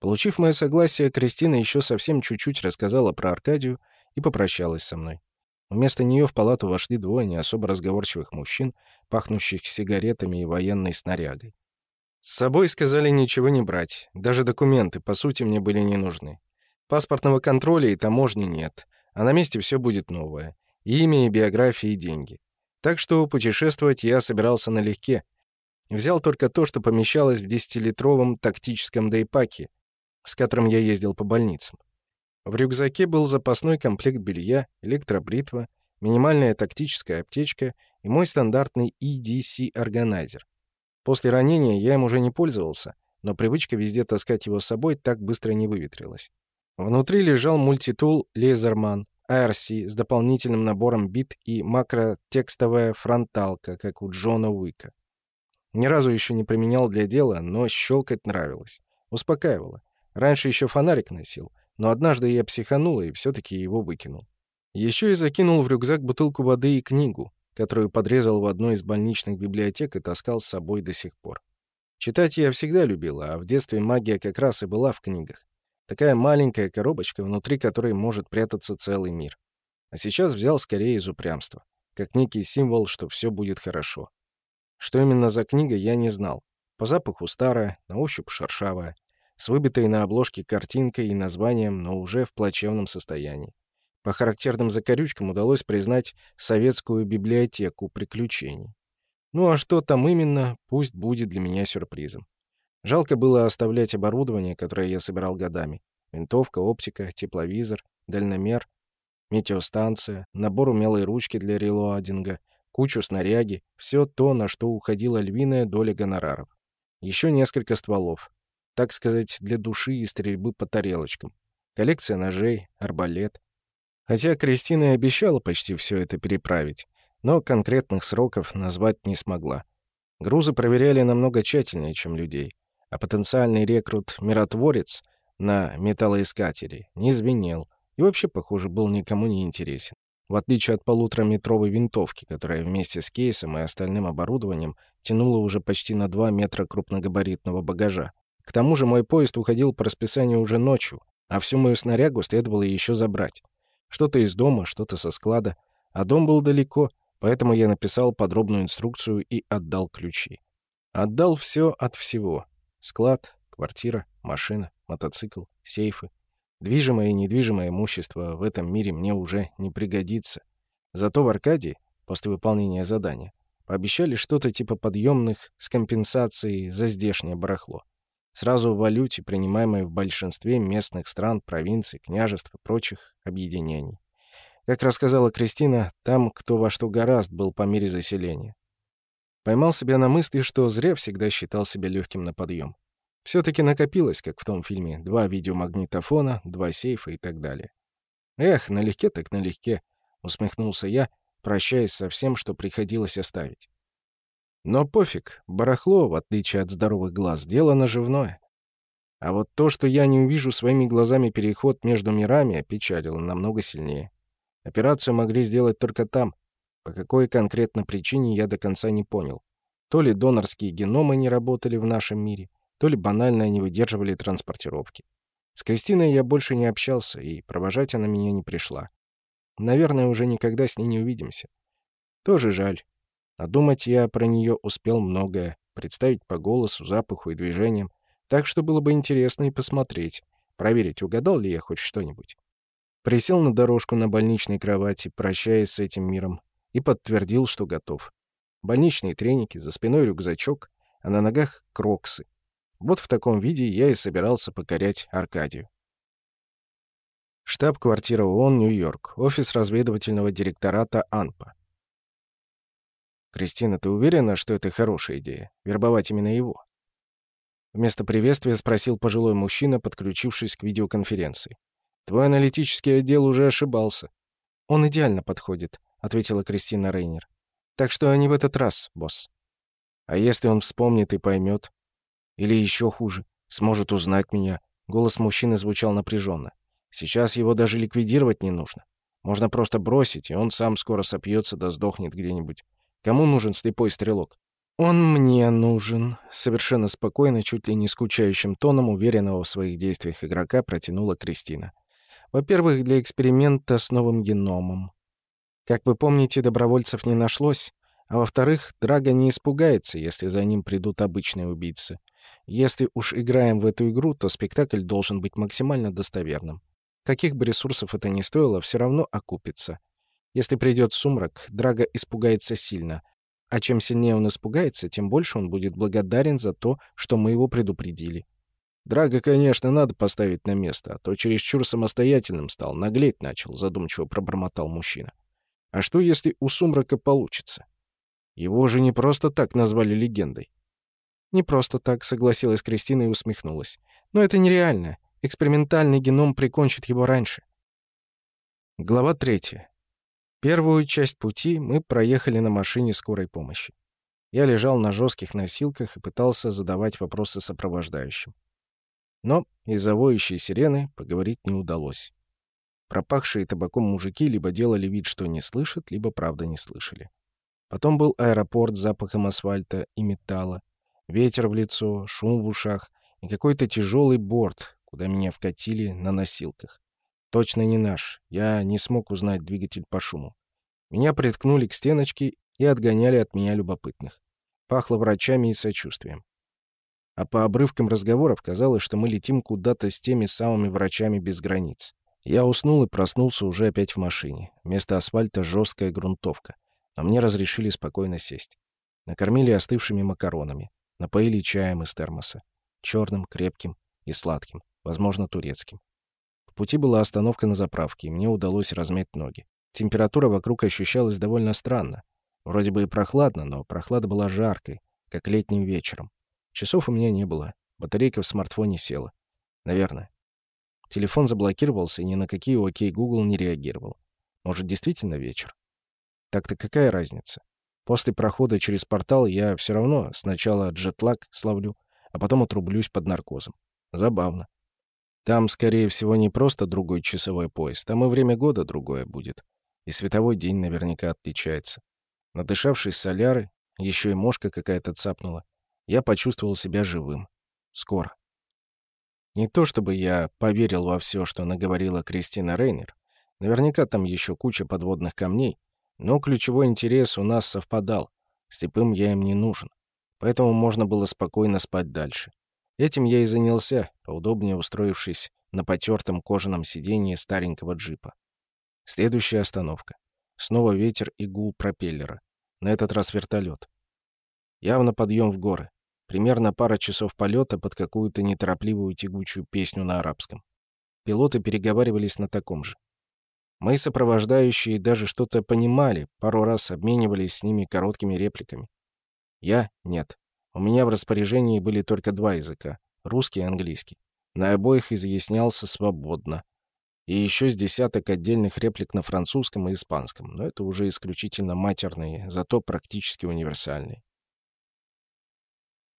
Получив мое согласие, Кристина еще совсем чуть-чуть рассказала про Аркадию и попрощалась со мной. Вместо нее в палату вошли двое не особо разговорчивых мужчин, пахнущих сигаретами и военной снарягой. С собой сказали ничего не брать, даже документы, по сути, мне были не нужны. Паспортного контроля и таможни нет, а на месте все будет новое. И имя, и биография, и деньги. Так что путешествовать я собирался налегке. Взял только то, что помещалось в десятилитровом тактическом дейпаке, с которым я ездил по больницам. В рюкзаке был запасной комплект белья, электробритва, минимальная тактическая аптечка и мой стандартный EDC-органайзер. После ранения я им уже не пользовался, но привычка везде таскать его с собой так быстро не выветрилась. Внутри лежал мультитул Laserman ARC с дополнительным набором бит и макротекстовая фронталка, как у Джона Уика. Ни разу еще не применял для дела, но щелкать нравилось. Успокаивало. Раньше еще фонарик носил, но однажды я психанул и все-таки его выкинул. Еще и закинул в рюкзак бутылку воды и книгу, которую подрезал в одной из больничных библиотек и таскал с собой до сих пор. Читать я всегда любила, а в детстве магия как раз и была в книгах. Такая маленькая коробочка, внутри которой может прятаться целый мир. А сейчас взял скорее из упрямства, как некий символ, что все будет хорошо. Что именно за книга, я не знал. По запаху старая, на ощупь шершавая с выбитой на обложке картинкой и названием, но уже в плачевном состоянии. По характерным закорючкам удалось признать советскую библиотеку приключений. Ну а что там именно, пусть будет для меня сюрпризом. Жалко было оставлять оборудование, которое я собирал годами. Винтовка, оптика, тепловизор, дальномер, метеостанция, набор умелой ручки для релоадинга, кучу снаряги, все то, на что уходила львиная доля гонораров. Еще несколько стволов, так сказать, для души и стрельбы по тарелочкам. Коллекция ножей, арбалет. Хотя Кристина и обещала почти все это переправить, но конкретных сроков назвать не смогла. Грузы проверяли намного тщательнее, чем людей, а потенциальный рекрут-миротворец на металлоискателе не звенел и вообще, похоже, был никому не интересен. В отличие от полутораметровой винтовки, которая вместе с кейсом и остальным оборудованием тянула уже почти на 2 метра крупногабаритного багажа. К тому же мой поезд уходил по расписанию уже ночью, а всю мою снарягу следовало еще забрать. Что-то из дома, что-то со склада. А дом был далеко, поэтому я написал подробную инструкцию и отдал ключи. Отдал все от всего. Склад, квартира, машина, мотоцикл, сейфы. Движимое и недвижимое имущество в этом мире мне уже не пригодится. Зато в Аркадии, после выполнения задания, пообещали что-то типа подъемных с компенсацией за здешнее барахло. Сразу в валюте, принимаемой в большинстве местных стран, провинций, княжеств и прочих объединений. Как рассказала Кристина, там кто во что гораст был по мере заселения. Поймал себя на мысли, что зря всегда считал себя легким на подъем. Все-таки накопилось, как в том фильме, два видеомагнитофона, два сейфа и так далее. «Эх, налегке так налегке», — усмехнулся я, прощаясь со всем, что приходилось оставить. Но пофиг, барахло, в отличие от здоровых глаз, дело наживное. А вот то, что я не увижу своими глазами переход между мирами, опечалило намного сильнее. Операцию могли сделать только там. По какой конкретно причине, я до конца не понял. То ли донорские геномы не работали в нашем мире, то ли банально не выдерживали транспортировки. С Кристиной я больше не общался, и провожать она меня не пришла. Наверное, уже никогда с ней не увидимся. Тоже жаль. А думать я про нее успел многое, представить по голосу, запаху и движениям, так что было бы интересно и посмотреть, проверить, угадал ли я хоть что-нибудь. Присел на дорожку на больничной кровати, прощаясь с этим миром, и подтвердил, что готов. Больничные треники, за спиной рюкзачок, а на ногах кроксы. Вот в таком виде я и собирался покорять Аркадию. Штаб-квартира ООН, Нью-Йорк. Офис разведывательного директората АНПА. «Кристина, ты уверена, что это хорошая идея? Вербовать именно его?» Вместо приветствия спросил пожилой мужчина, подключившись к видеоконференции. «Твой аналитический отдел уже ошибался». «Он идеально подходит», — ответила Кристина Рейнер. «Так что не в этот раз, босс». «А если он вспомнит и поймет? Или еще хуже, сможет узнать меня?» Голос мужчины звучал напряженно. «Сейчас его даже ликвидировать не нужно. Можно просто бросить, и он сам скоро сопьется да сдохнет где-нибудь. Кому нужен слепой стрелок? «Он мне нужен», — совершенно спокойно, чуть ли не скучающим тоном, уверенного в своих действиях игрока, протянула Кристина. «Во-первых, для эксперимента с новым геномом. Как вы помните, добровольцев не нашлось. А во-вторых, Драго не испугается, если за ним придут обычные убийцы. Если уж играем в эту игру, то спектакль должен быть максимально достоверным. Каких бы ресурсов это ни стоило, все равно окупится. Если придет сумрак, Драго испугается сильно, а чем сильнее он испугается, тем больше он будет благодарен за то, что мы его предупредили. Драго, конечно, надо поставить на место, а то чересчур самостоятельным стал, наглеть начал, задумчиво пробормотал мужчина. А что, если у Сумрака получится? Его же не просто так назвали легендой. Не просто так, согласилась Кристина и усмехнулась. Но это нереально. Экспериментальный геном прикончит его раньше. Глава третья. Первую часть пути мы проехали на машине скорой помощи. Я лежал на жестких носилках и пытался задавать вопросы сопровождающим. Но из-за воющей сирены поговорить не удалось. Пропахшие табаком мужики либо делали вид, что не слышат, либо правда не слышали. Потом был аэропорт с запахом асфальта и металла, ветер в лицо, шум в ушах и какой-то тяжелый борт, куда меня вкатили на носилках. Точно не наш. Я не смог узнать двигатель по шуму. Меня приткнули к стеночке и отгоняли от меня любопытных. Пахло врачами и сочувствием. А по обрывкам разговоров казалось, что мы летим куда-то с теми самыми врачами без границ. Я уснул и проснулся уже опять в машине. Вместо асфальта жесткая грунтовка. Но мне разрешили спокойно сесть. Накормили остывшими макаронами. Напоили чаем из термоса. Черным, крепким и сладким. Возможно, турецким пути была остановка на заправке, и мне удалось размять ноги. Температура вокруг ощущалась довольно странно. Вроде бы и прохладно, но прохлада была жаркой, как летним вечером. Часов у меня не было. Батарейка в смартфоне села. Наверное. Телефон заблокировался, и ни на какие окей Google не реагировал. Может, действительно вечер? Так-то какая разница? После прохода через портал я все равно сначала джетлаг словлю, а потом отрублюсь под наркозом. Забавно. Там, скорее всего, не просто другой часовой пояс, там и время года другое будет. И световой день наверняка отличается. Надышавшись соляры, еще и мошка какая-то цапнула, я почувствовал себя живым. Скоро. Не то чтобы я поверил во все, что наговорила Кристина Рейнер. Наверняка там еще куча подводных камней, но ключевой интерес у нас совпадал. Слепым я им не нужен. Поэтому можно было спокойно спать дальше. Этим я и занялся, поудобнее устроившись на потертом кожаном сиденье старенького джипа. Следующая остановка. Снова ветер и гул пропеллера. На этот раз вертолет. Явно подъем в горы. Примерно пара часов полета под какую-то неторопливую тягучую песню на арабском. Пилоты переговаривались на таком же. Мои сопровождающие даже что-то понимали, пару раз обменивались с ними короткими репликами. Я — нет. У меня в распоряжении были только два языка — русский и английский. На обоих изъяснялся свободно. И еще с десяток отдельных реплик на французском и испанском, но это уже исключительно матерные, зато практически универсальные.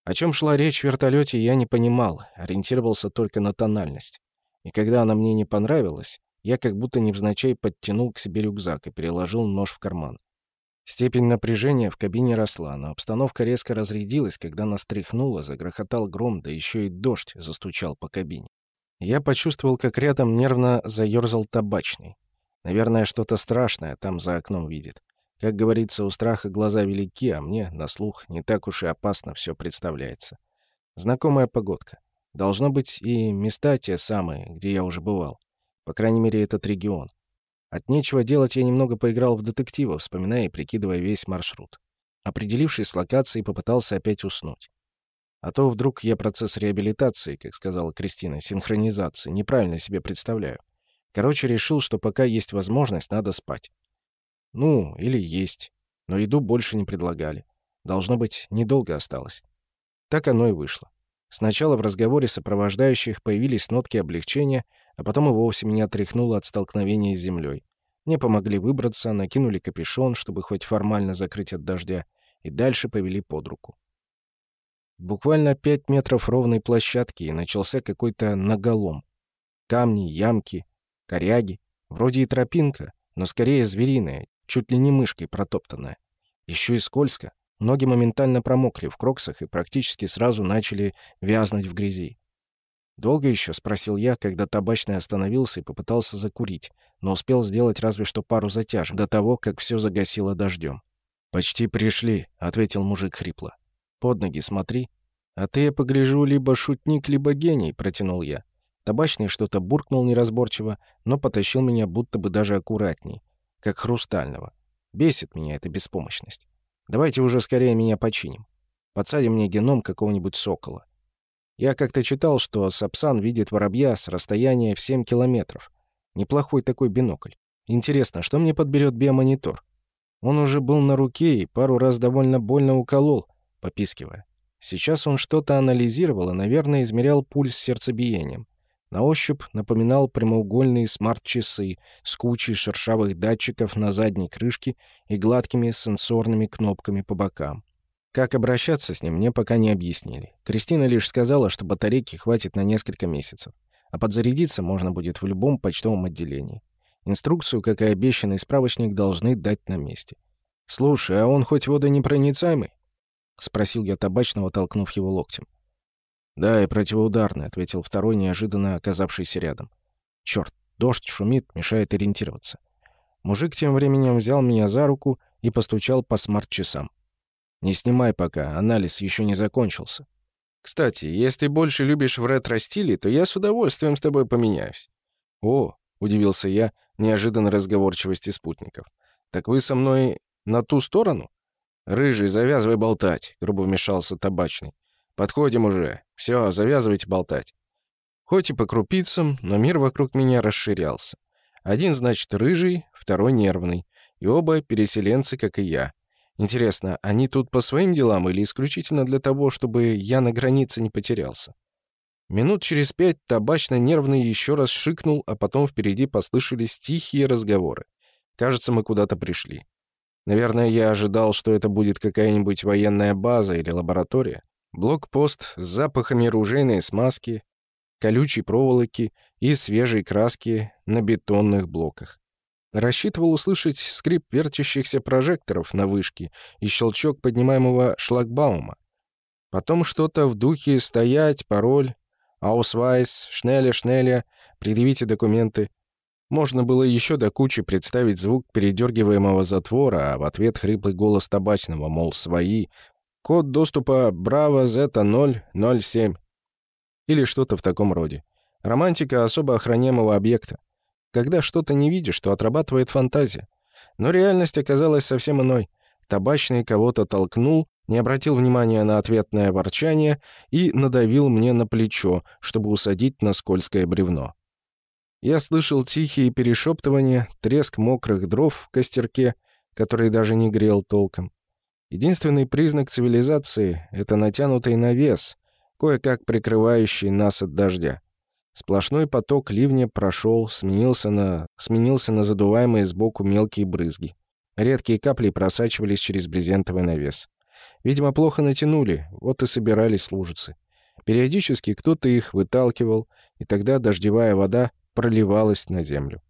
О чем шла речь в вертолете, я не понимал, ориентировался только на тональность. И когда она мне не понравилась, я как будто невзначай подтянул к себе рюкзак и переложил нож в карман. Степень напряжения в кабине росла, но обстановка резко разрядилась, когда нас тряхнуло, загрохотал гром, да еще и дождь застучал по кабине. Я почувствовал, как рядом нервно заерзал табачный. Наверное, что-то страшное там за окном видит. Как говорится, у страха глаза велики, а мне, на слух, не так уж и опасно все представляется. Знакомая погодка. Должно быть и места те самые, где я уже бывал. По крайней мере, этот регион. От нечего делать я немного поиграл в детектива, вспоминая и прикидывая весь маршрут. Определившись с локацией, попытался опять уснуть. А то вдруг я процесс реабилитации, как сказала Кристина, синхронизации, неправильно себе представляю. Короче, решил, что пока есть возможность, надо спать. Ну, или есть. Но еду больше не предлагали. Должно быть, недолго осталось. Так оно и вышло. Сначала в разговоре сопровождающих появились нотки облегчения, а потом и вовсе меня тряхнуло от столкновения с землей. Мне помогли выбраться, накинули капюшон, чтобы хоть формально закрыть от дождя, и дальше повели под руку. Буквально пять метров ровной площадки, и начался какой-то наголом. Камни, ямки, коряги. Вроде и тропинка, но скорее звериная, чуть ли не мышкой протоптанная. Еще и скользко. Ноги моментально промокли в кроксах и практически сразу начали вязнуть в грязи. «Долго еще?» — спросил я, когда табачный остановился и попытался закурить, но успел сделать разве что пару затяжек до того, как все загасило дождем. «Почти пришли», — ответил мужик хрипло. «Под ноги смотри». «А ты, я погляжу, либо шутник, либо гений», — протянул я. Табачный что-то буркнул неразборчиво, но потащил меня будто бы даже аккуратней, как хрустального. Бесит меня эта беспомощность. Давайте уже скорее меня починим. Подсадим мне геном какого-нибудь сокола. Я как-то читал, что Сапсан видит воробья с расстояния в 7 километров. Неплохой такой бинокль. Интересно, что мне подберет биомонитор? Он уже был на руке и пару раз довольно больно уколол, попискивая. Сейчас он что-то анализировал и, наверное, измерял пульс сердцебиением. На ощупь напоминал прямоугольные смарт-часы с кучей шершавых датчиков на задней крышке и гладкими сенсорными кнопками по бокам. Как обращаться с ним, мне пока не объяснили. Кристина лишь сказала, что батарейки хватит на несколько месяцев, а подзарядиться можно будет в любом почтовом отделении. Инструкцию, как и обещанный справочник, должны дать на месте. «Слушай, а он хоть водонепроницаемый?» — спросил я табачного, толкнув его локтем. «Да, и противоударный», — ответил второй, неожиданно оказавшийся рядом. «Чёрт, дождь шумит, мешает ориентироваться». Мужик тем временем взял меня за руку и постучал по смарт-часам. «Не снимай пока, анализ еще не закончился». «Кстати, если больше любишь в ретро-стиле, то я с удовольствием с тобой поменяюсь». «О», — удивился я неожиданной разговорчивости спутников. «Так вы со мной на ту сторону?» «Рыжий, завязывай болтать», — грубо вмешался табачный. «Подходим уже. Все, завязывайте болтать». Хоть и по крупицам, но мир вокруг меня расширялся. Один, значит, рыжий, второй нервный. И оба переселенцы, как и я. Интересно, они тут по своим делам или исключительно для того, чтобы я на границе не потерялся? Минут через пять табачно-нервный еще раз шикнул, а потом впереди послышались тихие разговоры. Кажется, мы куда-то пришли. Наверное, я ожидал, что это будет какая-нибудь военная база или лаборатория. Блокпост с запахами ружейной смазки, колючей проволоки и свежей краски на бетонных блоках. Рассчитывал услышать скрип вертящихся прожекторов на вышке и щелчок поднимаемого шлагбаума. Потом что-то в духе «стоять», «пароль», «аусвайс», «schneller, schneller», «предъявите документы». Можно было еще до кучи представить звук передергиваемого затвора, а в ответ хриплый голос табачного, мол, свои, Код доступа Браво Z007. Или что-то в таком роде. Романтика особо охраняемого объекта. Когда что-то не видишь, то отрабатывает фантазия. Но реальность оказалась совсем иной. Табачный кого-то толкнул, не обратил внимания на ответное ворчание и надавил мне на плечо, чтобы усадить на скользкое бревно. Я слышал тихие перешептывания, треск мокрых дров в костерке, который даже не грел толком. Единственный признак цивилизации — это натянутый навес, кое-как прикрывающий нас от дождя. Сплошной поток ливня прошел, сменился на, сменился на задуваемые сбоку мелкие брызги. Редкие капли просачивались через брезентовый навес. Видимо, плохо натянули, вот и собирались лужицы. Периодически кто-то их выталкивал, и тогда дождевая вода проливалась на землю.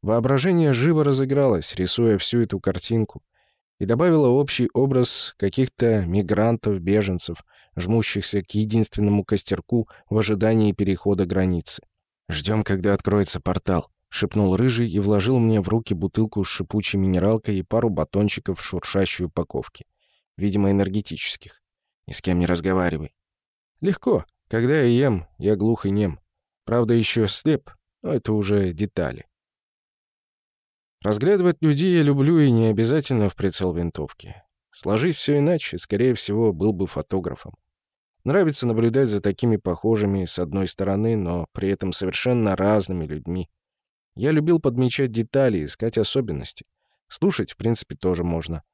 Воображение живо разыгралось, рисуя всю эту картинку — и добавила общий образ каких-то мигрантов-беженцев, жмущихся к единственному костерку в ожидании перехода границы. «Ждем, когда откроется портал», — шепнул Рыжий и вложил мне в руки бутылку с шипучей минералкой и пару батончиков в шуршащей упаковке. Видимо, энергетических. «Ни с кем не разговаривай». «Легко. Когда я ем, я глух и нем. Правда, еще слеп, но это уже детали». Разглядывать людей я люблю и не обязательно в прицел винтовки. Сложить все иначе, скорее всего, был бы фотографом. Нравится наблюдать за такими похожими с одной стороны, но при этом совершенно разными людьми. Я любил подмечать детали, искать особенности. Слушать, в принципе, тоже можно.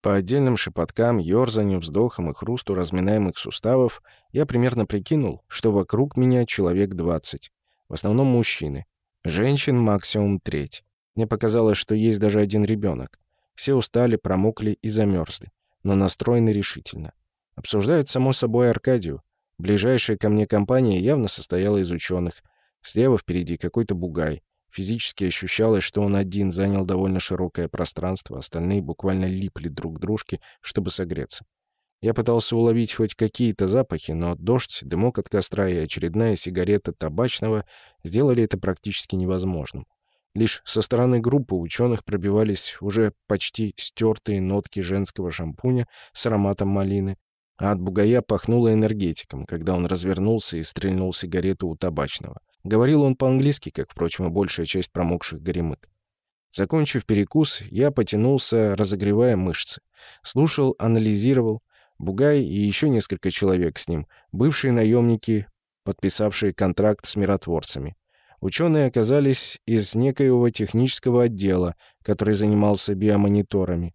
По отдельным шепоткам, ёрзанью, вздохам и хрусту разминаемых суставов я примерно прикинул, что вокруг меня человек 20. В основном мужчины. Женщин максимум треть. Мне показалось, что есть даже один ребенок. Все устали, промокли и замерзли, но настроены решительно. Обсуждают, само собой, Аркадию. Ближайшая ко мне компания явно состояла из ученых. Слева впереди какой-то бугай. Физически ощущалось, что он один занял довольно широкое пространство, остальные буквально липли друг к дружке, чтобы согреться. Я пытался уловить хоть какие-то запахи, но дождь, дымок от костра и очередная сигарета табачного сделали это практически невозможным. Лишь со стороны группы ученых пробивались уже почти стертые нотки женского шампуня с ароматом малины, а от бугая пахнуло энергетиком, когда он развернулся и стрельнул сигарету у табачного. Говорил он по-английски, как, впрочем, и большая часть промокших горемык. Закончив перекус, я потянулся, разогревая мышцы. Слушал, анализировал. Бугай и еще несколько человек с ним, бывшие наемники, подписавшие контракт с миротворцами. Ученые оказались из некоего технического отдела, который занимался биомониторами.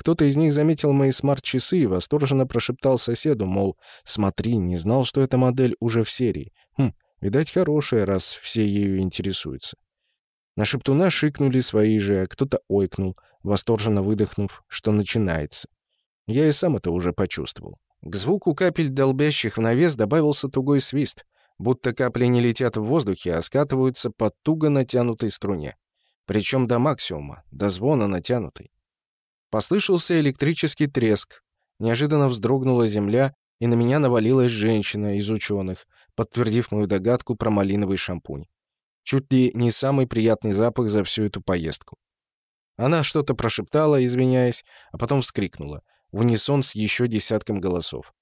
Кто-то из них заметил мои смарт-часы и восторженно прошептал соседу, мол, «Смотри, не знал, что эта модель уже в серии. Хм, видать, хорошая, раз все ею интересуются». На шептуна шикнули свои же, а кто-то ойкнул, восторженно выдохнув, что начинается. Я и сам это уже почувствовал. К звуку капель, долбящих в навес, добавился тугой свист будто капли не летят в воздухе, а скатываются по туго натянутой струне. Причем до максимума, до звона натянутой. Послышался электрический треск. Неожиданно вздрогнула земля, и на меня навалилась женщина из ученых, подтвердив мою догадку про малиновый шампунь. Чуть ли не самый приятный запах за всю эту поездку. Она что-то прошептала, извиняясь, а потом вскрикнула, в унисон с еще десятком голосов.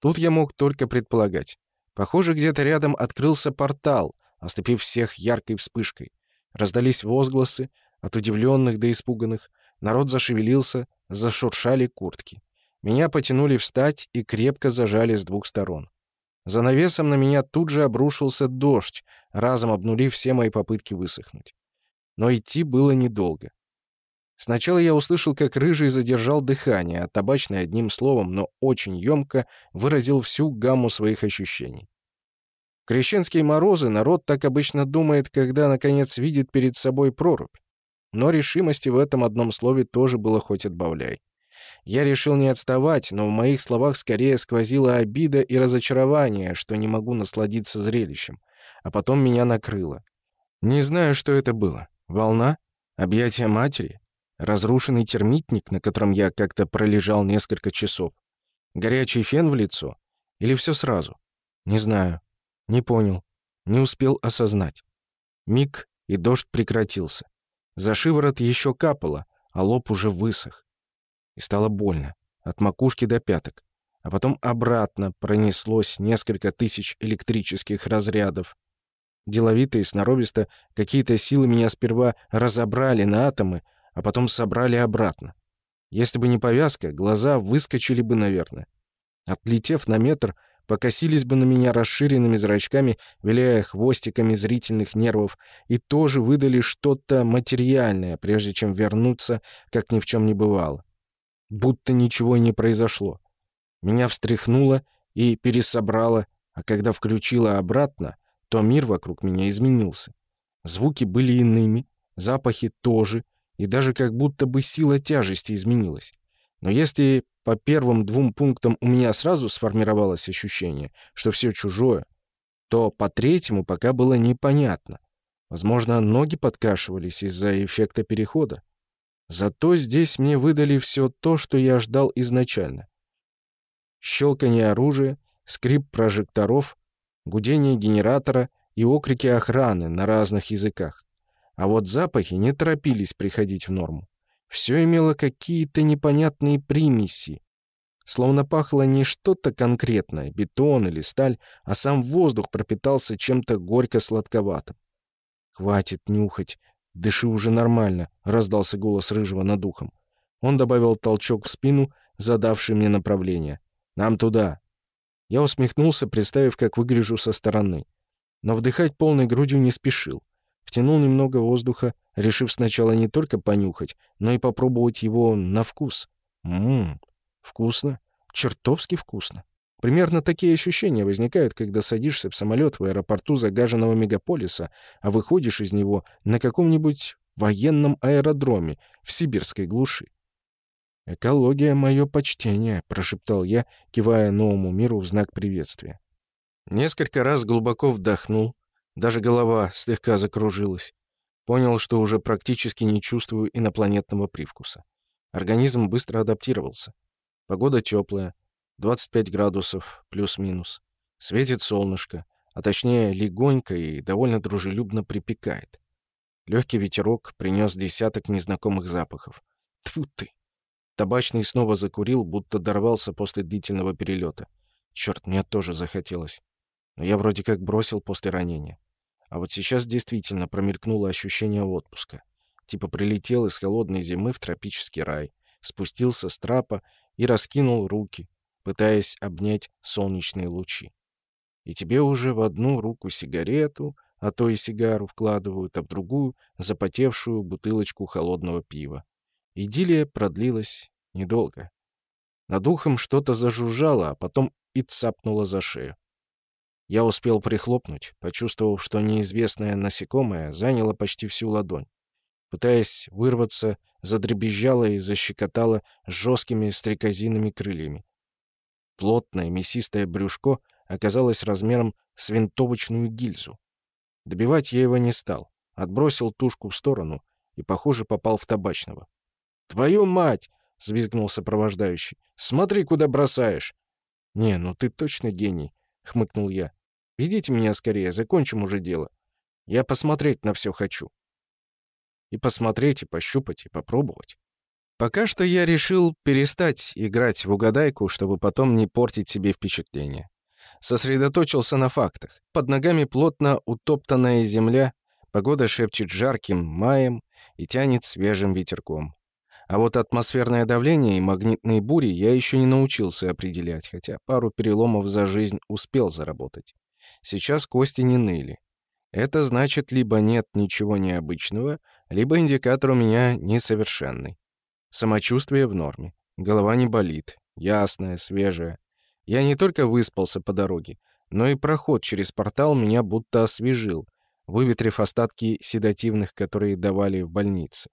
Тут я мог только предполагать. Похоже, где-то рядом открылся портал, оступив всех яркой вспышкой. Раздались возгласы, от удивленных до испуганных. Народ зашевелился, зашуршали куртки. Меня потянули встать и крепко зажали с двух сторон. За навесом на меня тут же обрушился дождь, разом обнулив все мои попытки высохнуть. Но идти было недолго. Сначала я услышал, как Рыжий задержал дыхание, а Табачный одним словом, но очень емко выразил всю гамму своих ощущений. крещенские морозы народ так обычно думает, когда, наконец, видит перед собой прорубь. Но решимости в этом одном слове тоже было хоть отбавляй. Я решил не отставать, но в моих словах скорее сквозила обида и разочарование, что не могу насладиться зрелищем. А потом меня накрыло. Не знаю, что это было. Волна? Объятие матери? Разрушенный термитник, на котором я как-то пролежал несколько часов. Горячий фен в лицо? Или все сразу? Не знаю. Не понял. Не успел осознать. Миг, и дождь прекратился. За шиворот еще капало, а лоб уже высох. И стало больно. От макушки до пяток. А потом обратно пронеслось несколько тысяч электрических разрядов. Деловито и сноровисто какие-то силы меня сперва разобрали на атомы, а потом собрали обратно. Если бы не повязка, глаза выскочили бы, наверное. Отлетев на метр, покосились бы на меня расширенными зрачками, виляя хвостиками зрительных нервов, и тоже выдали что-то материальное, прежде чем вернуться, как ни в чем не бывало. Будто ничего и не произошло. Меня встряхнуло и пересобрало, а когда включило обратно, то мир вокруг меня изменился. Звуки были иными, запахи тоже — и даже как будто бы сила тяжести изменилась. Но если по первым двум пунктам у меня сразу сформировалось ощущение, что все чужое, то по третьему пока было непонятно. Возможно, ноги подкашивались из-за эффекта перехода. Зато здесь мне выдали все то, что я ждал изначально. Щелканье оружия, скрип прожекторов, гудение генератора и окрики охраны на разных языках. А вот запахи не торопились приходить в норму. Все имело какие-то непонятные примеси. Словно пахло не что-то конкретное, бетон или сталь, а сам воздух пропитался чем-то горько-сладковатым. «Хватит нюхать, дыши уже нормально», — раздался голос Рыжего над ухом. Он добавил толчок в спину, задавший мне направление. «Нам туда». Я усмехнулся, представив, как выгляжу со стороны. Но вдыхать полной грудью не спешил. Втянул немного воздуха, решив сначала не только понюхать, но и попробовать его на вкус. Ммм, вкусно. Чертовски вкусно. Примерно такие ощущения возникают, когда садишься в самолет в аэропорту загаженного мегаполиса, а выходишь из него на каком-нибудь военном аэродроме в сибирской глуши. «Экология — мое почтение», — прошептал я, кивая новому миру в знак приветствия. Несколько раз глубоко вдохнул, даже голова слегка закружилась. Понял, что уже практически не чувствую инопланетного привкуса. Организм быстро адаптировался. Погода теплая, 25 градусов плюс-минус. Светит солнышко, а точнее легонько и довольно дружелюбно припекает. Легкий ветерок принес десяток незнакомых запахов. Тьфу ты! Табачный снова закурил, будто дорвался после длительного перелета. Черт, мне тоже захотелось. Но я вроде как бросил после ранения. А вот сейчас действительно промелькнуло ощущение отпуска. Типа прилетел из холодной зимы в тропический рай, спустился с трапа и раскинул руки, пытаясь обнять солнечные лучи. И тебе уже в одну руку сигарету, а то и сигару вкладывают, а в другую — запотевшую бутылочку холодного пива. Идиллия продлилась недолго. Над ухом что-то зажужжало, а потом и цапнуло за шею. Я успел прихлопнуть, почувствовав, что неизвестное насекомое заняло почти всю ладонь. Пытаясь вырваться, задребезжало и защекотало жесткими стрекозиными крыльями. Плотное мясистое брюшко оказалось размером с винтовочную гильзу. Добивать я его не стал, отбросил тушку в сторону и, похоже, попал в табачного. «Твою мать!» — взвизгнул сопровождающий. «Смотри, куда бросаешь!» «Не, ну ты точно гений!» — хмыкнул я. «Ведите меня скорее, закончим уже дело. Я посмотреть на все хочу». И посмотреть, и пощупать, и попробовать. Пока что я решил перестать играть в угадайку, чтобы потом не портить себе впечатление. Сосредоточился на фактах. Под ногами плотно утоптанная земля, погода шепчет жарким маем и тянет свежим ветерком. А вот атмосферное давление и магнитные бури я еще не научился определять, хотя пару переломов за жизнь успел заработать. Сейчас кости не ныли. Это значит, либо нет ничего необычного, либо индикатор у меня несовершенный. Самочувствие в норме. Голова не болит. Ясная, свежая. Я не только выспался по дороге, но и проход через портал меня будто освежил, выветрив остатки седативных, которые давали в больнице.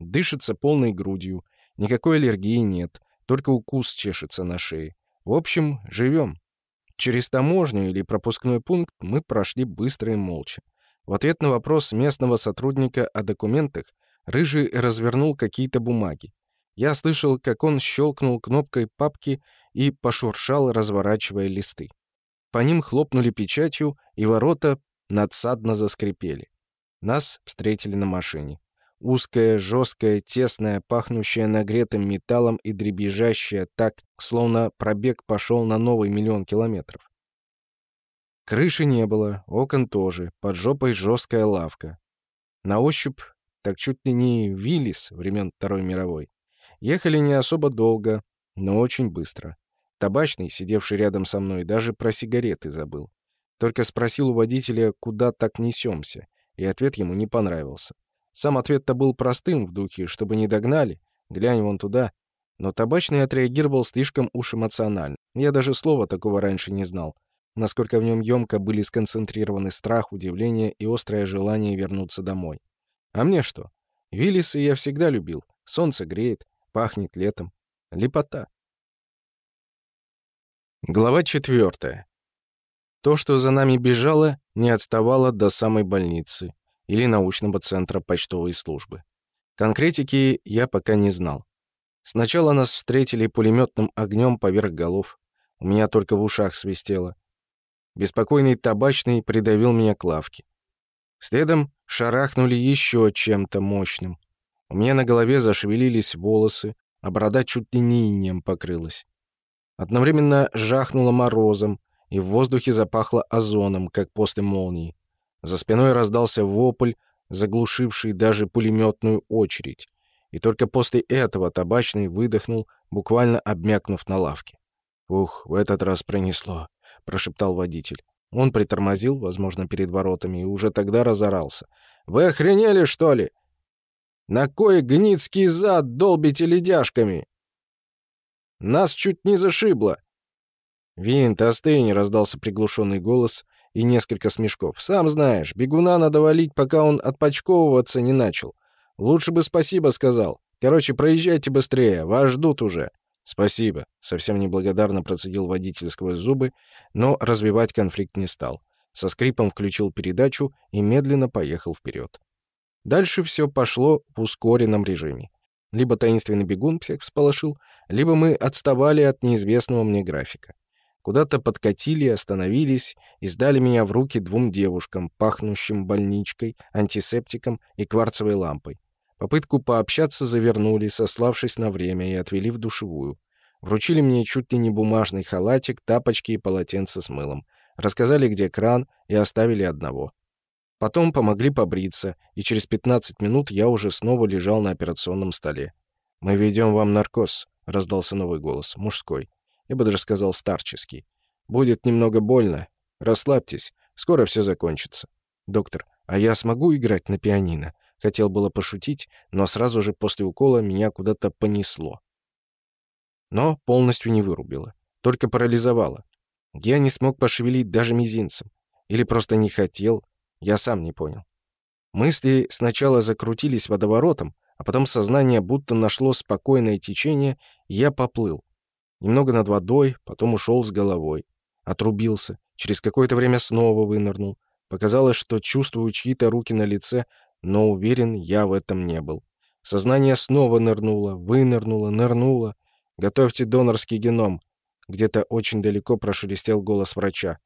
Дышится полной грудью, никакой аллергии нет, только укус чешется на шее. В общем, живем. Через таможню или пропускной пункт мы прошли быстро и молча. В ответ на вопрос местного сотрудника о документах Рыжий развернул какие-то бумаги. Я слышал, как он щелкнул кнопкой папки и пошуршал, разворачивая листы. По ним хлопнули печатью, и ворота надсадно заскрипели. Нас встретили на машине. Узкая, жесткая, тесная, пахнущая нагретым металлом и дребезжащая так, словно пробег пошел на новый миллион километров. Крыши не было, окон тоже, под жопой жесткая лавка. На ощупь так чуть ли не Виллис времен Второй мировой. Ехали не особо долго, но очень быстро. Табачный, сидевший рядом со мной, даже про сигареты забыл. Только спросил у водителя, куда так несемся, и ответ ему не понравился. Сам ответ-то был простым в духе, чтобы не догнали. Глянь вон туда. Но табачный отреагировал слишком уж эмоционально. Я даже слова такого раньше не знал. Насколько в нем емко были сконцентрированы страх, удивление и острое желание вернуться домой. А мне что? Виллисы я всегда любил. Солнце греет, пахнет летом. Лепота. Глава четвертая. То, что за нами бежало, не отставало до самой больницы или научного центра почтовой службы. Конкретики я пока не знал. Сначала нас встретили пулеметным огнем поверх голов. У меня только в ушах свистело. Беспокойный табачный придавил меня к лавке. Следом шарахнули еще чем-то мощным. У меня на голове зашевелились волосы, а борода чуть ли не инеем покрылась. Одновременно жахнуло морозом, и в воздухе запахло озоном, как после молнии. За спиной раздался вопль, заглушивший даже пулеметную очередь. И только после этого табачный выдохнул, буквально обмякнув на лавке. «Ух, в этот раз пронесло», — прошептал водитель. Он притормозил, возможно, перед воротами, и уже тогда разорался. «Вы охренели, что ли? На кой гницкий зад долбите ледяшками? Нас чуть не зашибло!» «Винт, остынь!» — раздался приглушенный голос, и несколько смешков. «Сам знаешь, бегуна надо валить, пока он отпочковываться не начал. Лучше бы спасибо сказал. Короче, проезжайте быстрее, вас ждут уже». «Спасибо», — совсем неблагодарно процедил водитель сквозь зубы, но развивать конфликт не стал. Со скрипом включил передачу и медленно поехал вперед. Дальше все пошло в ускоренном режиме. Либо таинственный бегун всех всполошил, либо мы отставали от неизвестного мне графика. Куда-то подкатили, остановились и сдали меня в руки двум девушкам, пахнущим больничкой, антисептиком и кварцевой лампой. Попытку пообщаться завернули, сославшись на время, и отвели в душевую. Вручили мне чуть ли не бумажный халатик, тапочки и полотенце с мылом. Рассказали, где кран, и оставили одного. Потом помогли побриться, и через 15 минут я уже снова лежал на операционном столе. «Мы ведем вам наркоз», — раздался новый голос, мужской я бы даже сказал старческий. Будет немного больно. Расслабьтесь, скоро все закончится. Доктор, а я смогу играть на пианино? Хотел было пошутить, но сразу же после укола меня куда-то понесло. Но полностью не вырубило, только парализовало. Я не смог пошевелить даже мизинцем. Или просто не хотел, я сам не понял. Мысли сначала закрутились водоворотом, а потом сознание будто нашло спокойное течение, и я поплыл. Немного над водой, потом ушел с головой. Отрубился. Через какое-то время снова вынырнул. Показалось, что чувствую чьи-то руки на лице, но уверен, я в этом не был. Сознание снова нырнуло, вынырнуло, нырнуло. «Готовьте донорский геном». Где-то очень далеко прошелестел голос врача.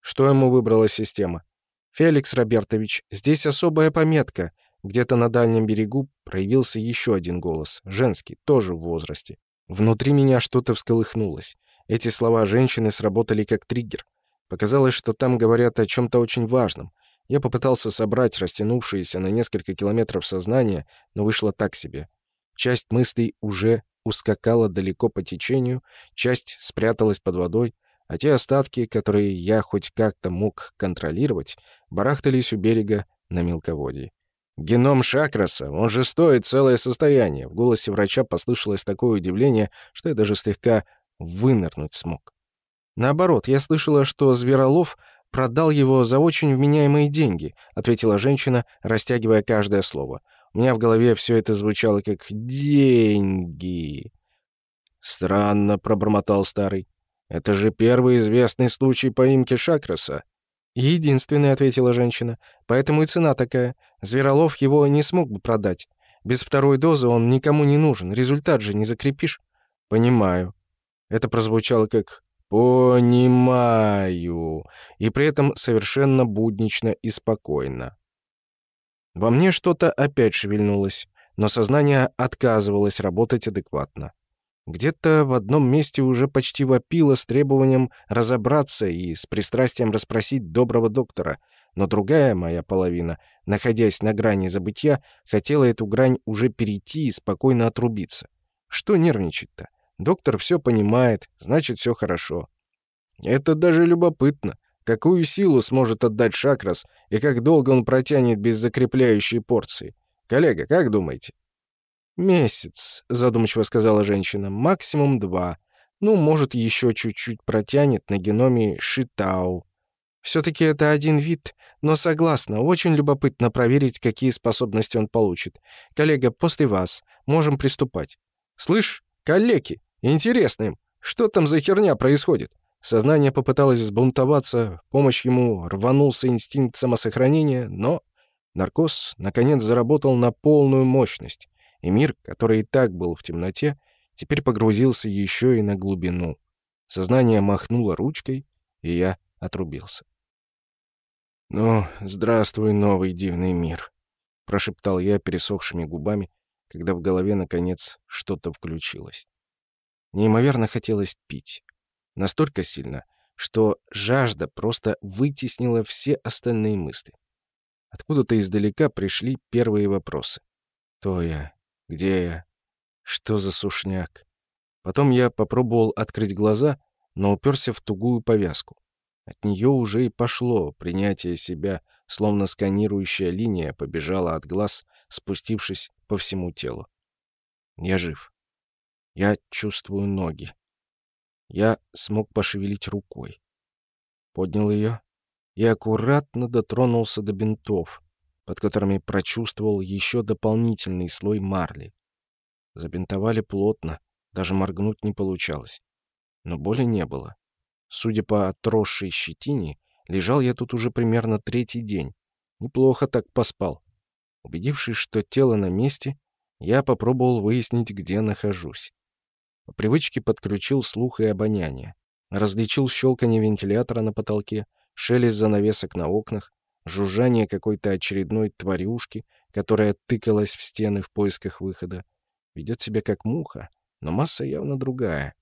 Что ему выбрала система? «Феликс Робертович, здесь особая пометка». Где-то на дальнем берегу проявился еще один голос, женский, тоже в возрасте. Внутри меня что-то всколыхнулось. Эти слова женщины сработали как триггер. Показалось, что там говорят о чем-то очень важном. Я попытался собрать растянувшееся на несколько километров сознание, но вышло так себе. Часть мыслей уже ускакала далеко по течению, часть спряталась под водой, а те остатки, которые я хоть как-то мог контролировать, барахтались у берега на мелководье. Геном Шакраса, он же стоит целое состояние. В голосе врача послышалось такое удивление, что я даже слегка вынырнуть смог. Наоборот, я слышала, что Зверолов продал его за очень вменяемые деньги, ответила женщина, растягивая каждое слово. У меня в голове все это звучало как «деньги». «Странно», — пробормотал старый. «Это же первый известный случай поимки Шакраса». «Единственный», — ответила женщина. «Поэтому и цена такая. Зверолов его не смог бы продать. Без второй дозы он никому не нужен. Результат же не закрепишь». «Понимаю». Это прозвучало как «понимаю», и при этом совершенно буднично и спокойно. Во мне что-то опять шевельнулось, но сознание отказывалось работать адекватно. Где-то в одном месте уже почти вопило с требованием разобраться и с пристрастием расспросить доброго доктора, но другая моя половина, находясь на грани забытья, хотела эту грань уже перейти и спокойно отрубиться. Что нервничать-то? Доктор все понимает, значит, все хорошо. Это даже любопытно. Какую силу сможет отдать Шакрас и как долго он протянет без закрепляющей порции? Коллега, как думаете? «Месяц», — задумчиво сказала женщина, — «максимум два. Ну, может, еще чуть-чуть протянет на геноме Шитау. Все-таки это один вид, но согласна, очень любопытно проверить, какие способности он получит. Коллега, после вас. Можем приступать». «Слышь, коллеги, интересно им, что там за херня происходит?» Сознание попыталось взбунтоваться, помощь ему рванулся инстинкт самосохранения, но наркоз, наконец, заработал на полную мощность и мир, который и так был в темноте, теперь погрузился еще и на глубину. Сознание махнуло ручкой, и я отрубился. «Ну, здравствуй, новый дивный мир», — прошептал я пересохшими губами, когда в голове, наконец, что-то включилось. Неимоверно хотелось пить. Настолько сильно, что жажда просто вытеснила все остальные мысли. Откуда-то издалека пришли первые вопросы. Кто я? Где я? Что за сушняк? Потом я попробовал открыть глаза, но уперся в тугую повязку. От нее уже и пошло принятие себя, словно сканирующая линия побежала от глаз, спустившись по всему телу. Я жив. Я чувствую ноги. Я смог пошевелить рукой. Поднял ее и аккуратно дотронулся до бинтов, под которыми прочувствовал еще дополнительный слой марли. Забинтовали плотно, даже моргнуть не получалось. Но боли не было. Судя по отросшей щетине, лежал я тут уже примерно третий день. Неплохо так поспал. Убедившись, что тело на месте, я попробовал выяснить, где нахожусь. По привычке подключил слух и обоняние. Различил щелканье вентилятора на потолке, шелест занавесок на окнах, жужжание какой-то очередной тварюшки, которая тыкалась в стены в поисках выхода. Ведет себя как муха, но масса явно другая.